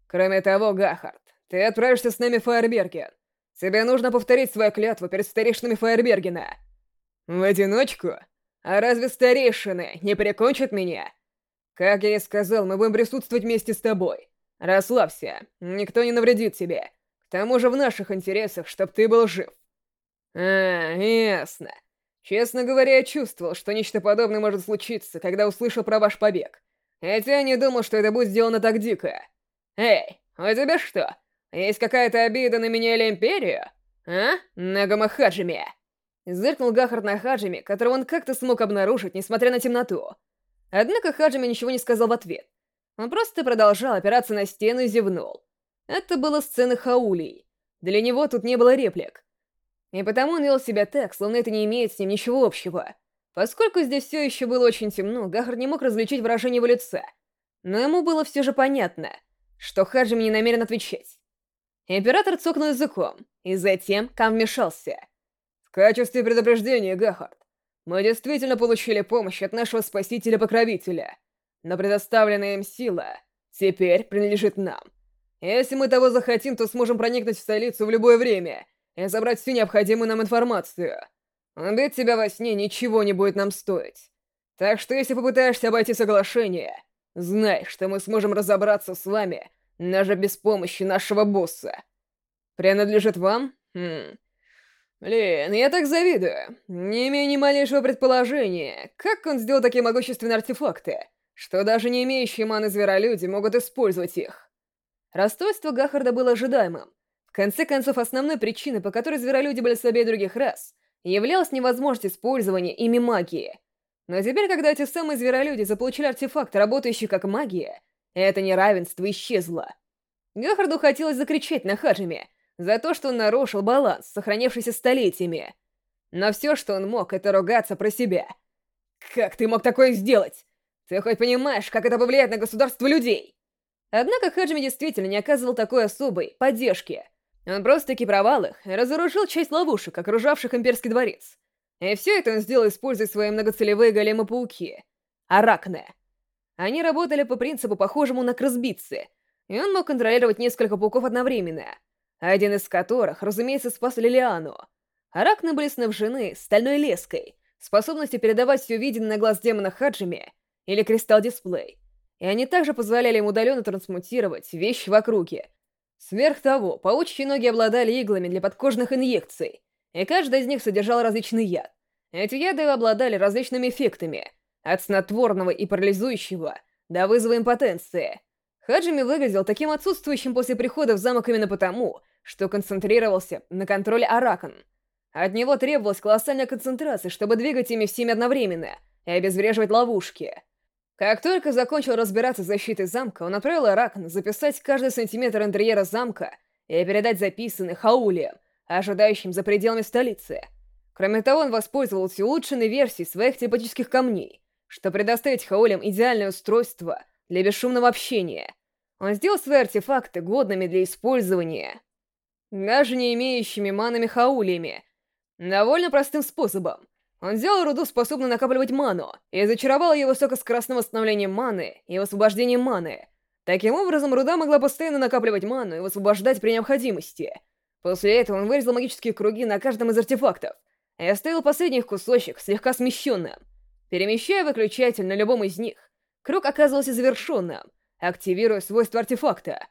Кроме того, Гахард, ты отправишься с нами в Фаерберген. Тебе нужно повторить свою клятву перед старейшинами Фаербергена. В одиночку? А разве старейшины не прикончат меня? Как я и сказал, мы будем присутствовать вместе с тобой. Расслабься, никто не навредит тебе. К тому же в наших интересах, чтоб ты был жив. А, ясно. Честно говоря, я чувствовал, что нечто подобное может случиться, когда услышал про ваш побег. Хотя не думал, что это будет сделано так дико. Эй, у тебя что, есть какая-то обида на меня или Империю? А? Нагама Хаджими. Зыркнул Гахард на Хаджими, которого он как-то смог обнаружить, несмотря на темноту. Однако Хаджими ничего не сказал в ответ. Он просто продолжал опираться на стену и зевнул. Это было сцены Хаулей. Для него тут не было реплик. И потому он вел себя так, словно это не имеет с ним ничего общего. Поскольку здесь все еще было очень темно, Гахар не мог различить выражение его лица. Но ему было все же понятно, что Хаджими не намерен отвечать. Император цокнул языком, и затем Кам вмешался. «В качестве предупреждения, Гахард, мы действительно получили помощь от нашего спасителя-покровителя, но предоставленная им сила теперь принадлежит нам. Если мы того захотим, то сможем проникнуть в столицу в любое время и забрать всю необходимую нам информацию. Убить тебя во сне ничего не будет нам стоить. Так что если попытаешься обойти соглашение, знай, что мы сможем разобраться с вами даже без помощи нашего босса. Принадлежит вам? Хм. Блин, я так завидую. Не имею ни малейшего предположения, как он сделал такие могущественные артефакты, что даже не имеющие маны зверолюди могут использовать их. Расстройство Гахарда было ожидаемым. В конце концов, основной причиной, по которой зверолюди были слабее других рас, являлась невозможность использования ими магии. Но теперь, когда эти самые зверолюди заполучили артефакт, работающий как магия, это неравенство исчезло. Гахарду хотелось закричать на Хаджиме за то, что он нарушил баланс, сохранившийся столетиями. Но все, что он мог, это ругаться про себя. «Как ты мог такое сделать? Ты хоть понимаешь, как это повлияет на государство людей?» Однако Хаджими действительно не оказывал такой особой поддержки. Он просто экипировал их разоружил часть ловушек, окружавших имперский дворец. И все это он сделал, используя свои многоцелевые големы-пауки — Аракне. Они работали по принципу, похожему на красбитцы, и он мог контролировать несколько пауков одновременно, один из которых, разумеется, спас Лилиану. Аракны были снабжены стальной леской, способностью передавать все виденное на глаз демона Хаджими или кристалл-дисплей — и они также позволяли им удаленно трансмутировать вещи в округе. Сверх того, паучьи ноги обладали иглами для подкожных инъекций, и каждая из них содержала различный яд. Эти яды обладали различными эффектами, от снотворного и парализующего до вызова импотенции. Хаджими выглядел таким отсутствующим после прихода в замок именно потому, что концентрировался на контроле Аракан. От него требовалась колоссальная концентрация, чтобы двигать ими всеми одновременно и обезвреживать ловушки. Как только закончил разбираться с защитой замка, он отправил Аракн записать каждый сантиметр интерьера замка и передать записанный Хаулием, ожидающим за пределами столицы. Кроме того, он воспользовался улучшенной версией своих телепатических камней, чтобы предоставить Хаулям идеальное устройство для бесшумного общения. Он сделал свои артефакты годными для использования, даже не имеющими манами Хаулиями, довольно простым способом — он взял руду, способную накапливать ману, и зачаровал ее высокоскоростным восстановлением маны и освобождением маны, Таким образом, руда могла постоянно накапливать ману и высвобождать при необходимости. После этого он вырезал магические круги на каждом из артефактов и оставил последний кусочек слегка смещенным. Перемещая выключатель на любом из них, круг оказывался завершенным, активируя свойства артефакта.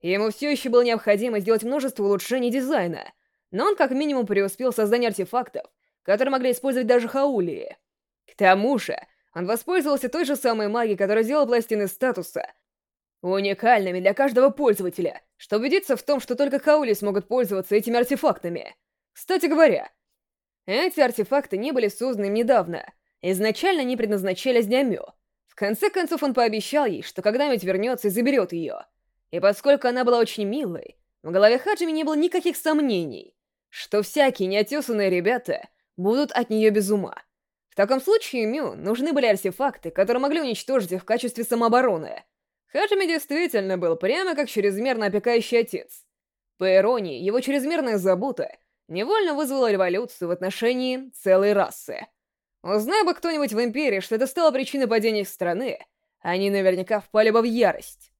Ему все еще было необходимо сделать множество улучшений дизайна, но он как минимум преуспел в создании артефактов, которые могли использовать даже хаулии. К тому же, он воспользовался той же самой магией, которая сделала пластины статуса уникальными для каждого пользователя, чтобы убедиться в том, что только хаули смогут пользоваться этими артефактами. Кстати говоря, эти артефакты не были созданы недавно, изначально не предназначались для Мё. В конце концов он пообещал ей, что когда-нибудь вернется и заберет ее. И поскольку она была очень милой, в голове Хаджими не было никаких сомнений, что всякие неотесанные ребята будут от нее без ума. В таком случае Мю нужны были артефакты, которые могли уничтожить их в качестве самообороны. Хаджими действительно был прямо как чрезмерно опекающий отец. По иронии, его чрезмерная забота невольно вызвала революцию в отношении целой расы. Узнай бы кто-нибудь в Империи, что это стало причиной падения их страны, они наверняка впали бы в ярость.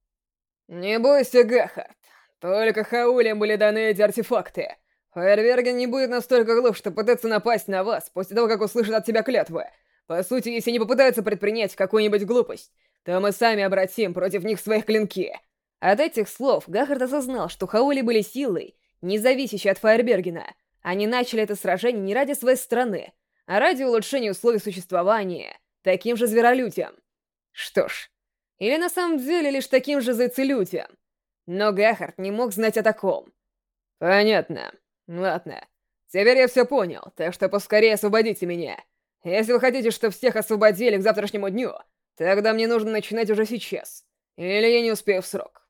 «Не бойся, Гахард. Только Хаулям были даны эти артефакты. Фаерверген не будет настолько глуп, что пытаться напасть на вас после того, как услышит от тебя клятвы. По сути, если они попытаются предпринять какую-нибудь глупость, то мы сами обратим против них своих клинки. От этих слов Гахард осознал, что Хаули были силой, не зависящей от Фаербергена. Они начали это сражение не ради своей страны, а ради улучшения условий существования таким же зверолюдям. Что ж, или на самом деле лишь таким же зайцелюдям. Но Гахард не мог знать о таком. Понятно. Ладно, теперь я все понял, так что поскорее освободите меня. Если вы хотите, чтобы всех освободили к завтрашнему дню, тогда мне нужно начинать уже сейчас. Или я не успею в срок.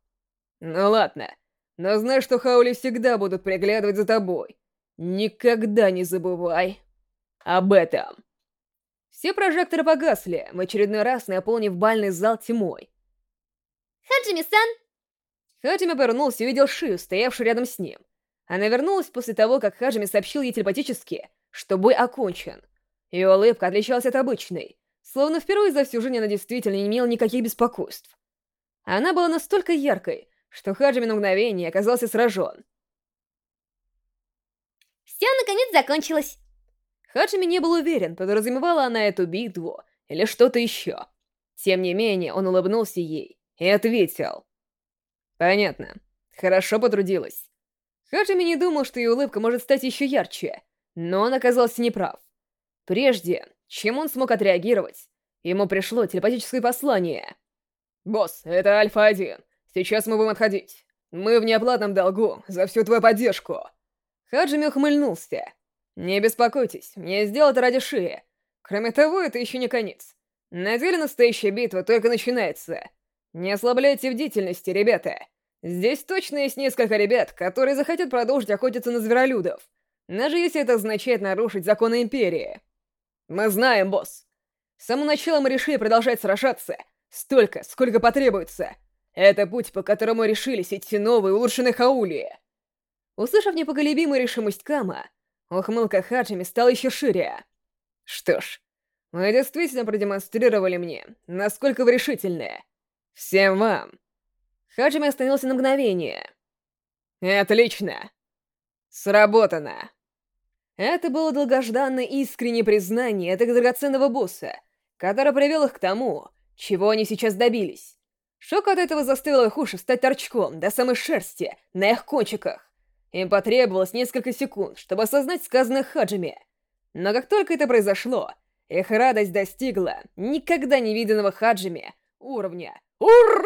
Ну ладно, но знай, что Хаули всегда будут приглядывать за тобой. Никогда не забывай об этом. Все прожекторы погасли, в очередной раз наполнив бальный зал тьмой. Хаджими-сан! Хаджими повернулся и увидел Шию, стоявшую рядом с ним. Она вернулась после того, как Хаджими сообщил ей телепатически, что бой окончен. Ее улыбка отличалась от обычной, словно впервые за всю жизнь она действительно не имела никаких беспокойств. Она была настолько яркой, что Хаджими на мгновение оказался сражен. Все наконец закончилось. Хаджими не был уверен, подразумевала она эту битву или что-то еще. Тем не менее, он улыбнулся ей и ответил. «Понятно. Хорошо потрудилась. Хаджими не думал, что ее улыбка может стать еще ярче, но он оказался неправ. Прежде, чем он смог отреагировать, ему пришло телепатическое послание. «Босс, это Альфа-1. Сейчас мы будем отходить. Мы в неоплатном долгу за всю твою поддержку». Хаджими ухмыльнулся. «Не беспокойтесь, мне сделать ради шеи. Кроме того, это еще не конец. На деле настоящая битва только начинается. Не ослабляйте бдительности, ребята. Здесь точно есть несколько ребят, которые захотят продолжить охотиться на зверолюдов, даже если это означает нарушить законы Империи. Мы знаем, босс. С самого начала мы решили продолжать сражаться столько, сколько потребуется. Это путь, по которому решились идти новые улучшенные хаули. Услышав непоколебимую решимость Кама, ухмылка Хаджими стала еще шире. Что ж, вы действительно продемонстрировали мне, насколько вы решительны. Всем вам Хаджими остановился на мгновение. «Отлично! Сработано!» Это было долгожданное искреннее признание этого драгоценного босса, которое привел их к тому, чего они сейчас добились. Шок от этого заставил их уши стать торчком до самой шерсти на их кончиках. Им потребовалось несколько секунд, чтобы осознать сказанное Хаджими. Но как только это произошло, их радость достигла никогда не виданного Хаджими уровня «Ура!»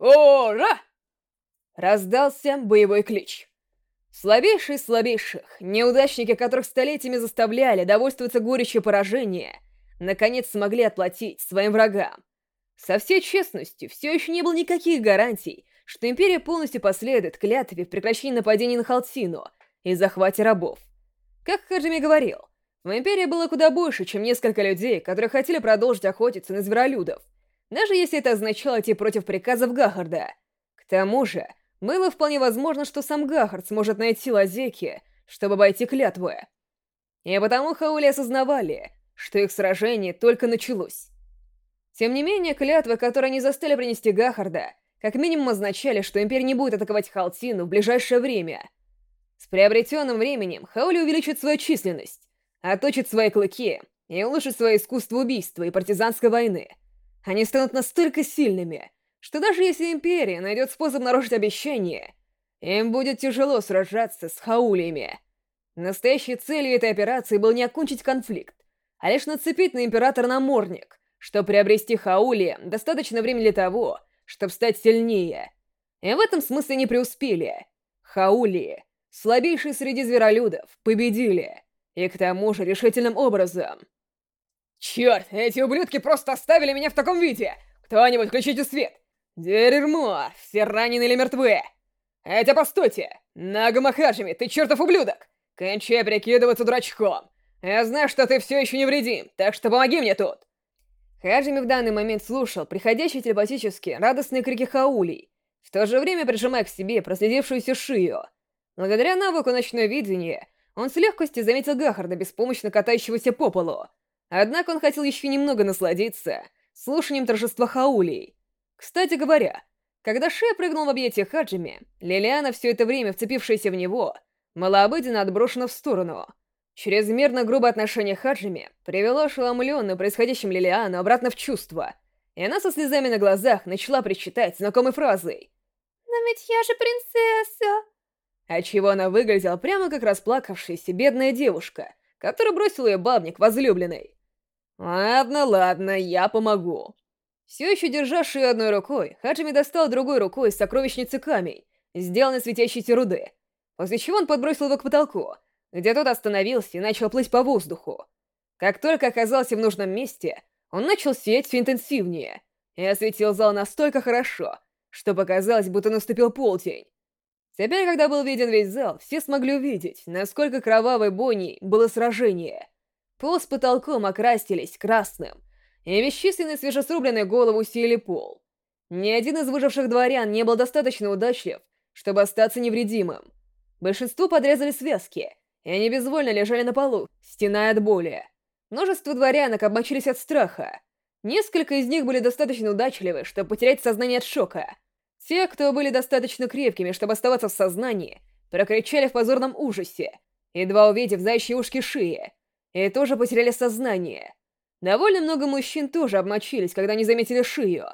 «Ура!» Раздался боевой клич. Слабейшие из слабейших, неудачники, которых столетиями заставляли довольствоваться горечью поражения, наконец смогли отплатить своим врагам. Со всей честностью, все еще не было никаких гарантий, что Империя полностью последует клятве в прекращении нападений на Халтину и захвате рабов. Как Хаджими говорил, в Империи было куда больше, чем несколько людей, которые хотели продолжить охотиться на зверолюдов, даже если это означало идти против приказов Гахарда. К тому же, было вполне возможно, что сам Гахард сможет найти лазейки, чтобы обойти клятвы. И потому Хаули осознавали, что их сражение только началось. Тем не менее, клятвы, которые они застали принести Гахарда, как минимум означали, что Империя не будет атаковать Халтину в ближайшее время. С приобретенным временем Хаули увеличит свою численность, отточит свои клыки и улучшит свое искусство убийства и партизанской войны. Они станут настолько сильными, что даже если Империя найдет способ нарушить обещание, им будет тяжело сражаться с Хаулиями. Настоящей целью этой операции был не окончить конфликт, а лишь нацепить на Императора намордник, чтобы приобрести Хаули достаточно времени для того, чтобы стать сильнее. И в этом смысле не преуспели. Хаули, слабейшие среди зверолюдов, победили. И к тому же решительным образом. Черт, эти ублюдки просто оставили меня в таком виде! Кто-нибудь включите свет! Дерьмо, все ранены или мертвы? Этя, постойте! Хаджими, ты чертов ублюдок! Кончай прикидываться дурачком! Я знаю, что ты все еще невредим, так что помоги мне тут! Хаджими в данный момент слушал приходящие телепатически радостные крики Хаулей, в то же время прижимая к себе проследившуюся шию. Благодаря навыку ночное видение, он с легкостью заметил Гахарда, беспомощно катающегося по полу. Однако он хотел еще немного насладиться слушанием торжества Хаулей. Кстати говоря, когда Ше прыгнул в объятия Хаджими, Лилиана, все это время вцепившаяся в него, малообыденно отброшена в сторону — Чрезмерно грубое отношение Хаджими привело ошеломленную происходящим Лилиану обратно в чувство, и она со слезами на глазах начала причитать знакомой фразой. «Но ведь я же принцесса!» Отчего она выглядела прямо как расплакавшаяся бедная девушка, которая бросила ее бабник возлюбленной. «Ладно, ладно, я помогу». Все еще ее одной рукой, Хаджими достал другой рукой из сокровищницы камень, сделанный светящейся руды, после чего он подбросил его к потолку — где тот остановился и начал плыть по воздуху. Как только оказался в нужном месте, он начал сиять все интенсивнее и осветил зал настолько хорошо, что показалось, будто наступил полдень. Теперь, когда был виден весь зал, все смогли увидеть, насколько кровавой бойней было сражение. Пол с потолком окрасились красным, и бесчисленные свежесрубленные головы усеяли пол. Ни один из выживших дворян не был достаточно удачлив, чтобы остаться невредимым. Большинству подрезали связки, и они безвольно лежали на полу, стеная от боли. Множество дворянок обмочились от страха. Несколько из них были достаточно удачливы, чтобы потерять сознание от шока. Те, кто были достаточно крепкими, чтобы оставаться в сознании, прокричали в позорном ужасе, едва увидев заячьи ушки шеи, и тоже потеряли сознание. Довольно много мужчин тоже обмочились, когда они заметили шию.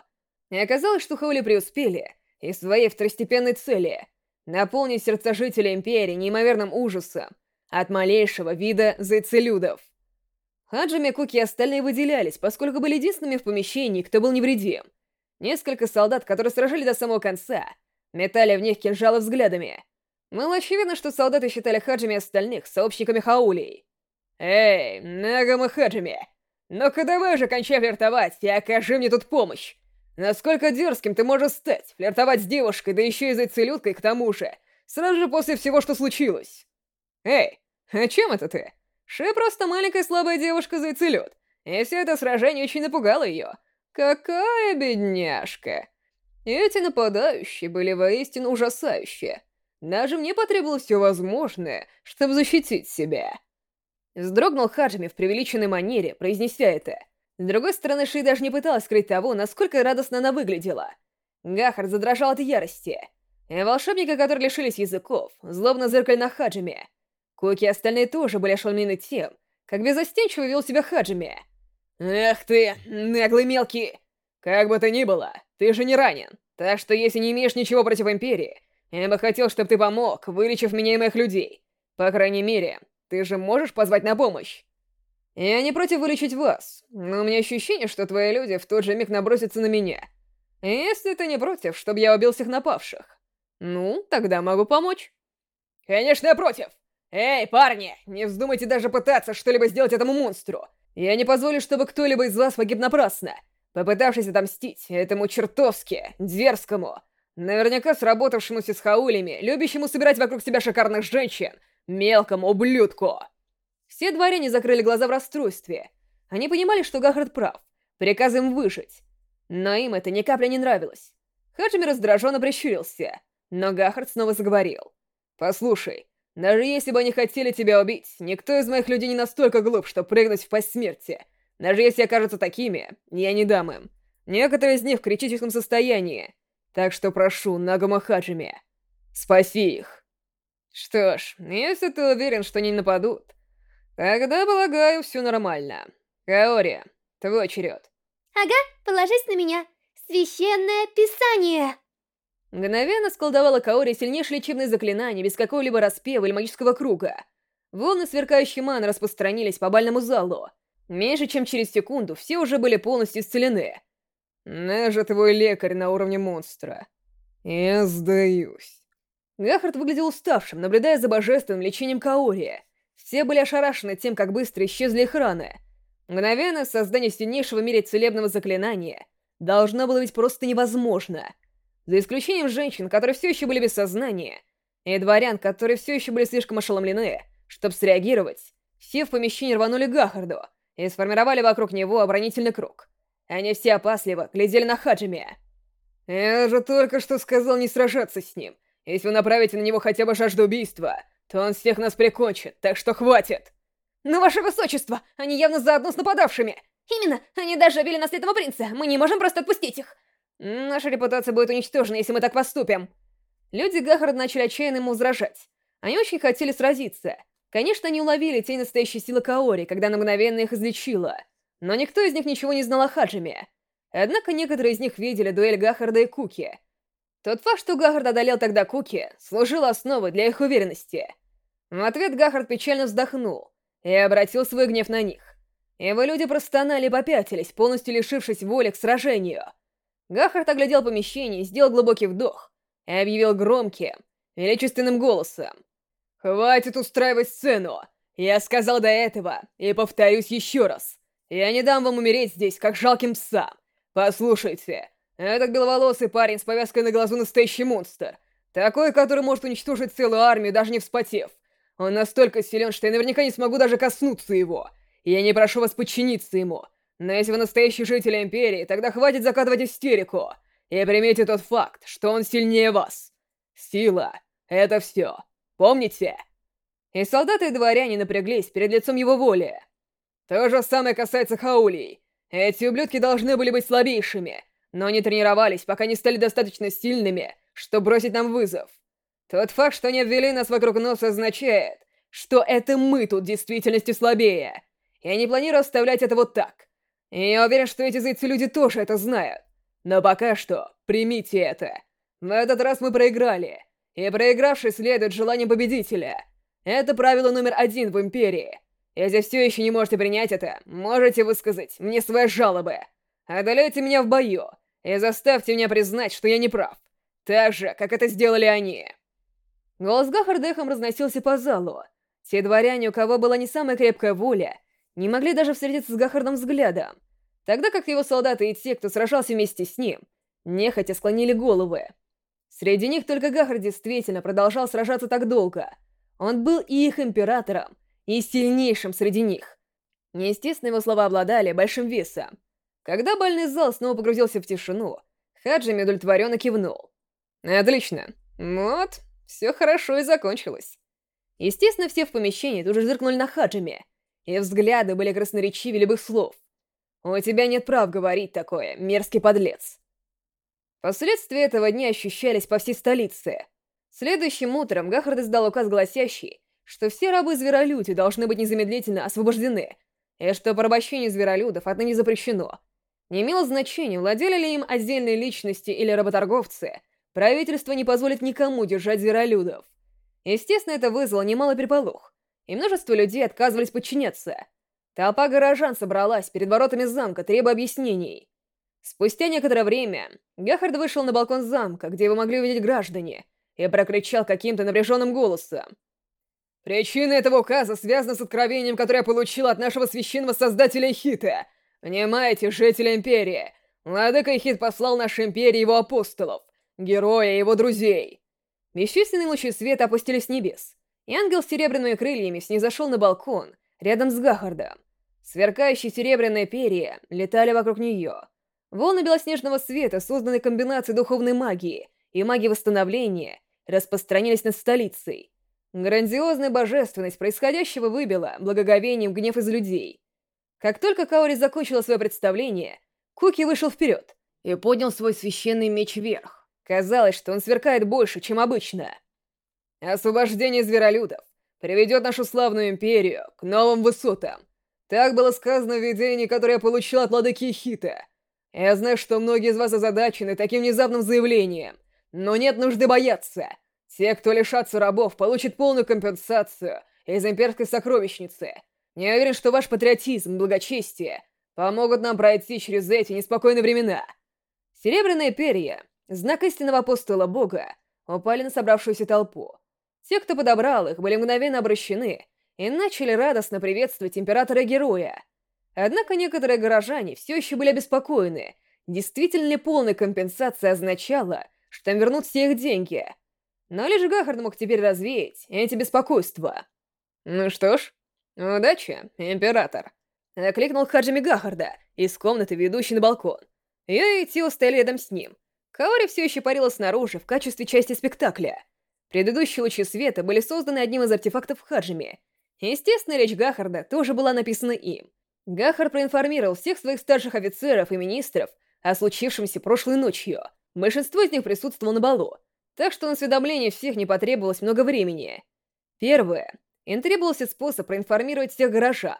И оказалось, что Хаули преуспели и своей второстепенной цели — наполнить сердца жителей Империи неимоверным ужасом, от малейшего вида зайцелюдов. Хаджими, Куки и остальные выделялись, поскольку были единственными в помещении, кто был невредим. Несколько солдат, которые сражали до самого конца, метали в них кинжалы взглядами. Было очевидно, что солдаты считали Хаджими и остальных сообщниками Хаулей. «Эй, Нагама Хаджими, ну-ка давай же кончай флиртовать и окажи мне тут помощь! Насколько дерзким ты можешь стать, флиртовать с девушкой, да еще и зайцелюдкой к тому же, сразу же после всего, что случилось?» «Эй, о чем это ты? Ши просто маленькая слабая девушка-зайцелет, и все это сражение очень напугало ее. Какая бедняжка!» Эти нападающие были воистину ужасающие. Даже мне потребовалось все возможное, чтобы защитить себя. Вздрогнул Хаджими в преувеличенной манере, произнеся это. С другой стороны, Ши даже не пыталась скрыть того, насколько радостно она выглядела. Гахар задрожал от ярости. И волшебники, которые лишились языков, злобно зыркали на Хаджими. Куки и остальные тоже были ошеломлены тем, как безостенчиво вел себя Хаджими. «Эх ты, наглый мелкий! Как бы то ни было, ты же не ранен, так что если не имеешь ничего против Империи, я бы хотел, чтобы ты помог, вылечив меня и моих людей. По крайней мере, ты же можешь позвать на помощь?» «Я не против вылечить вас, но у меня ощущение, что твои люди в тот же миг набросятся на меня. Если ты не против, чтобы я убил всех напавших, ну, тогда могу помочь». «Конечно, я против!» «Эй, парни, не вздумайте даже пытаться что-либо сделать этому монстру! Я не позволю, чтобы кто-либо из вас погиб напрасно, попытавшись отомстить этому чертовски, дерзкому, наверняка сработавшемуся с хаулями, любящему собирать вокруг себя шикарных женщин, мелкому ублюдку!» Все дворяне закрыли глаза в расстройстве. Они понимали, что Гахард прав, приказ им выжить. Но им это ни капли не нравилось. Хаджими раздраженно прищурился, но Гахард снова заговорил. «Послушай, даже если бы они хотели тебя убить, никто из моих людей не настолько глуп, чтобы прыгнуть в пасть смерти. Даже если окажутся такими, я не дам им. Некоторые из них в критическом состоянии, так что прошу, Нагума Хаджими, спаси их. Что ж, если ты уверен, что они нападут, тогда, полагаю, все нормально. Каори, твой черед. Ага, положись на меня. Священное Писание! Мгновенно сколдовала Каори сильнейшее лечебное заклинание без какого-либо распева или магического круга. Волны сверкающей маны распространились по бальному залу. Меньше чем через секунду все уже были полностью исцелены. Неже твой лекарь на уровне монстра. Я сдаюсь. Гахард выглядел уставшим, наблюдая за божественным лечением Каори. Все были ошарашены тем, как быстро исчезли их раны. Мгновенно создание сильнейшего в мире целебного заклинания должно было быть просто невозможно. За исключением женщин, которые все еще были без сознания, и дворян, которые все еще были слишком ошеломлены, чтобы среагировать, все в помещении рванули Гахарду и сформировали вокруг него оборонительный круг. Они все опасливо глядели на Хаджими. «Я же только что сказал не сражаться с ним. Если вы направите на него хотя бы жажду убийства, то он всех нас прикончит, так что хватит!» «Но, ваше высочество, они явно заодно с нападавшими!» «Именно! Они даже обили наследного принца! Мы не можем просто отпустить их!» «Наша репутация будет уничтожена, если мы так поступим!» Люди Гахарда начали отчаянно ему возражать. Они очень хотели сразиться. Конечно, они уловили тень настоящей силы Каори, когда она мгновенно их излечила. Но никто из них ничего не знал о Хаджиме. Однако некоторые из них видели дуэль Гахарда и Куки. Тот факт, что Гахард одолел тогда Куки, служил основой для их уверенности. В ответ Гахард печально вздохнул и обратил свой гнев на них. Его люди простонали и попятились, полностью лишившись воли к сражению. Гахард оглядел помещение, сделал глубокий вдох и объявил громким, величественным голосом. «Хватит устраивать сцену! Я сказал до этого, и повторюсь еще раз. Я не дам вам умереть здесь, как жалким псам. Послушайте, этот беловолосый парень с повязкой на глазу настоящий монстр. Такой, который может уничтожить целую армию, даже не вспотев. Он настолько силен, что я наверняка не смогу даже коснуться его. Я не прошу вас подчиниться ему. Но если вы настоящий житель Империи, тогда хватит закатывать истерику. И примите тот факт, что он сильнее вас. Сила — это все. Помните? И солдаты и дворяне напряглись перед лицом его воли. То же самое касается хаулей. Эти ублюдки должны были быть слабейшими, но они тренировались, пока не стали достаточно сильными, чтобы бросить нам вызов. Тот факт, что они обвели нас вокруг носа, означает, что это мы тут в действительности слабее. Я не планирую оставлять это вот так. И я уверен, что эти зайцы-люди тоже это знают. Но пока что примите это. В этот раз мы проиграли. И проигравший следует желанию победителя. Это правило номер один в Империи. Если все еще не можете принять это, можете высказать мне свои жалобы. Одолейте меня в бою и заставьте меня признать, что я не прав. Так же, как это сделали они. Голос Гахарда эхом разносился по залу. Те дворяне, у кого была не самая крепкая воля, не могли даже встретиться с Гахардом взглядом, тогда как его солдаты и те, кто сражался вместе с ним, нехотя склонили головы. Среди них только Гахард действительно продолжал сражаться так долго. Он был и их императором, и сильнейшим среди них. Естественно, его слова обладали большим весом. Когда бальный зал снова погрузился в тишину, Хаджими удовлетворенно кивнул. «Отлично. Вот, все хорошо и закончилось». Естественно, все в помещении тут же зыркнули на Хаджими, и взгляды были красноречивее любых слов. «У тебя нет прав говорить такое, мерзкий подлец». Последствия этого дня ощущались по всей столице. Следующим утром Гахард издал указ гласящий, что все рабы-зверолюди должны быть незамедлительно освобождены, и что порабощение зверолюдов отныне запрещено. Не имело значения, владели ли им отдельные личности или работорговцы, правительство не позволит никому держать зверолюдов. Естественно, это вызвало немало переполох, и множество людей отказывались подчиняться. Толпа горожан собралась перед воротами замка, требуя объяснений. Спустя некоторое время Гахард вышел на балкон замка, где его могли увидеть граждане, и прокричал каким-то напряженным голосом. Причина этого указа связана с откровением, которое я получил от нашего священного создателя Хита. Понимаете, жители Империи, Владыка Хит послал нашей Империи его апостолов, героя и его друзей. Бесчисленные лучи света опустились с небес, и ангел с серебряными крыльями снизошел на балкон рядом с Гахардом. Сверкающие серебряные перья летали вокруг нее. Волны белоснежного света, созданные комбинацией духовной магии и магии восстановления, распространились над столицей, Грандиозная божественность происходящего выбила благоговением гнев из людей. Как только Каори закончила свое представление, Куки вышел вперед и поднял свой священный меч вверх. Казалось, что он сверкает больше, чем обычно. Освобождение зверолюдов приведет нашу славную империю к новым высотам. Так было сказано в видении, которое я получил от владыки Хита. Я знаю, что многие из вас озадачены таким внезапным заявлением, но нет нужды бояться. Те, кто лишатся рабов, получат полную компенсацию из имперской сокровищницы. Не уверен, что ваш патриотизм и благочестие помогут нам пройти через эти неспокойные времена. Серебряные перья, знак истинного апостола Бога, упали на собравшуюся толпу. Те, кто подобрал их, были мгновенно обращены и начали радостно приветствовать императора-героя. Однако некоторые горожане все еще были обеспокоены, действительно ли полная компенсация означала, что им вернут все их деньги. Но лишь Гахард мог теперь развеять эти беспокойства. «Ну что ж, удачи, император!» Окликнул Хаджими Гахарда из комнаты, ведущей на балкон. Я и Тио стояли рядом с ним. Каори все еще парила снаружи в качестве части спектакля. Предыдущие лучи света были созданы одним из артефактов Хаджими. Естественно, речь Гахарда тоже была написана им. Гахард проинформировал всех своих старших офицеров и министров о случившемся прошлой ночью. Большинство из них присутствовало на балу, так что на осведомление всех не потребовалось много времени. Первое. Им требовался способ проинформировать всех горожан.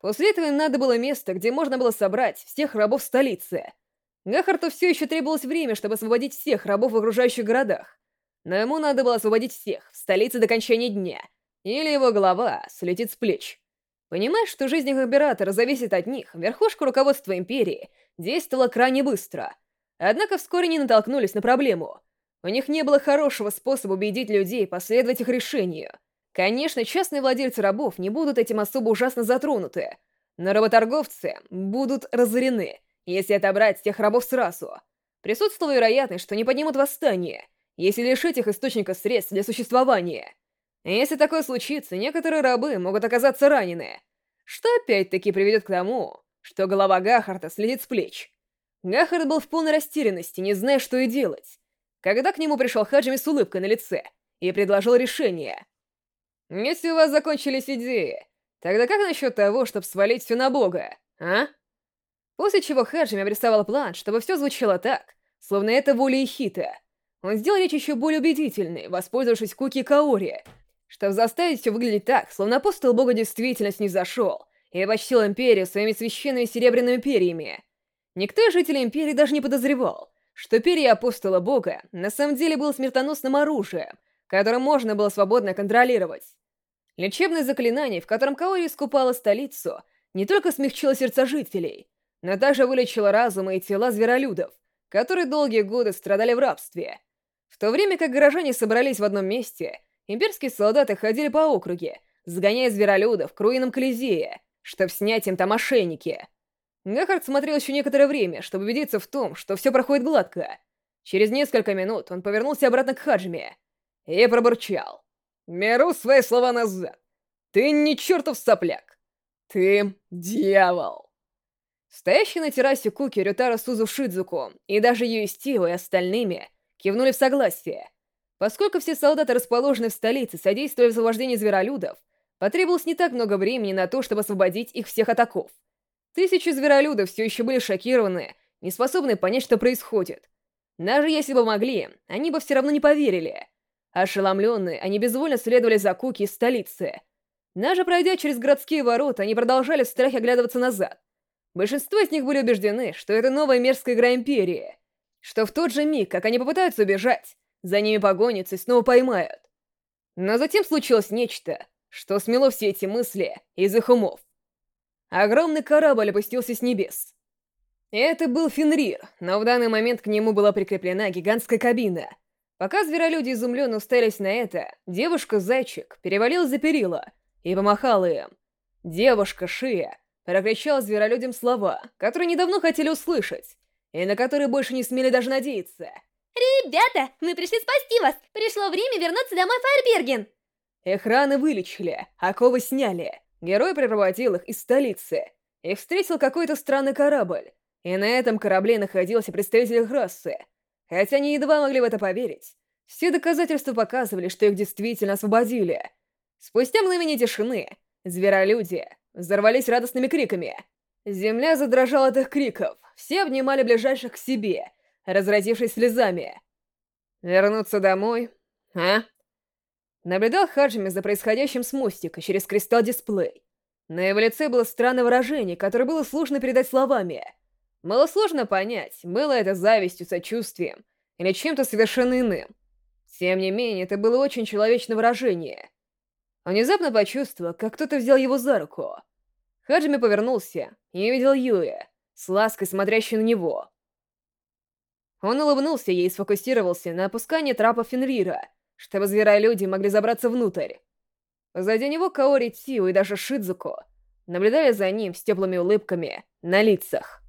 После этого им надо было место, где можно было собрать всех рабов столицы — Гахарту все еще требовалось время, чтобы освободить всех рабов в окружающих городах. Но ему надо было освободить всех в столице до кончания дня, или его голова слетит с плеч. Понимая, что жизнь их императора зависит от них, верхушка руководства империи действовала крайне быстро. Однако вскоре не натолкнулись на проблему. У них не было хорошего способа убедить людей последовать их решению. Конечно, частные владельцы рабов не будут этим особо ужасно затронуты, но работорговцы будут разорены — если отобрать тех рабов сразу. Присутствовала вероятность, что не поднимут восстание, если лишить их источника средств для существования. Если такое случится, некоторые рабы могут оказаться ранены, что опять-таки приведет к тому, что голова Гахарта следит с плеч. Гахард был в полной растерянности, не зная, что и делать, когда к нему пришел Хаджими с улыбкой на лице и предложил решение. «Если у вас закончились идеи, тогда как насчет того, чтобы свалить все на Бога, а?» После чего Хаджими обрисовал план, чтобы все звучало так, словно это воля Ихита. Он сделал речь еще более убедительной, воспользовавшись Куки Каори, чтобы заставить все выглядеть так, словно апостол бога действительно снизошел и почтил Империю своими священными серебряными перьями. Никто из жителей Империи даже не подозревал, что перья апостола бога на самом деле было смертоносным оружием, которое можно было свободно контролировать. Лечебное заклинание, в котором Каори искупала столицу, не только смягчило сердца жителей, но также вылечила разумы и тела зверолюдов, которые долгие годы страдали в рабстве. В то время как горожане собрались в одном месте, имперские солдаты ходили по округе, сгоняя зверолюдов к руинам Колизея, чтобы снять им там ошейники. Гахард смотрел еще некоторое время, чтобы убедиться в том, что все проходит гладко. Через несколько минут он повернулся обратно к Хаджиме и пробурчал. «Беру свои слова назад. Ты не чертов сопляк. Ты дьявол!» Стоящие на террасе Куки, Рютара Сузу Шидзуку и даже Юистио и остальными кивнули в согласие. Поскольку все солдаты, расположенные в столице, содействовали в освобождении зверолюдов, потребовалось не так много времени на то, чтобы освободить их всех от оков. Тысячи зверолюдов все еще были шокированы, не способны понять, что происходит. Даже если бы могли, они бы все равно не поверили. Ошеломленные, они безвольно следовали за Куки из столицы. Даже пройдя через городские ворота, они продолжали в страхе оглядываться назад. Большинство из них были убеждены, что это новая мерзкая игра Империи, что в тот же миг, как они попытаются убежать, за ними погонятся и снова поймают. Но затем случилось нечто, что смело все эти мысли из их умов. Огромный корабль опустился с небес. Это был Фенрир, но в данный момент к нему была прикреплена гигантская кабина. Пока зверолюди изумленно уставились на это, девушка-зайчик перевалилась за перила и помахала им. Девушка Шия прокричал зверолюдям слова, которые недавно хотели услышать, и на которые больше не смели даже надеяться. «Ребята, мы пришли спасти вас! Пришло время вернуться домой в Фаерберген!» Их раны вылечили, оковы сняли. Герой припроводил их из столицы. Их встретил какой-то странный корабль. И на этом корабле находился представитель их расы. Хотя они едва могли в это поверить. Все доказательства показывали, что их действительно освободили. Спустя мгновение тишины, зверолюди взорвались радостными криками. Земля задрожала от их криков. Все обнимали ближайших к себе, разразившись слезами. «Вернуться домой? А?» Наблюдал Хаджими за происходящим с мостика через кристалл-дисплей. На его лице было странное выражение, которое было сложно передать словами. Было сложно понять, было это завистью, сочувствием или чем-то совершенно иным. Тем не менее, это было очень человечное выражение. Он внезапно почувствовал, как кто-то взял его за руку. Хаджими повернулся и увидел Юэ, с лаской смотрящей на него. Он улыбнулся ей и сфокусировался на опускании трапа Фенрира, чтобы зверолюди могли забраться внутрь. Позади него Каори Тио и даже Шидзуко наблюдали за ним с теплыми улыбками на лицах.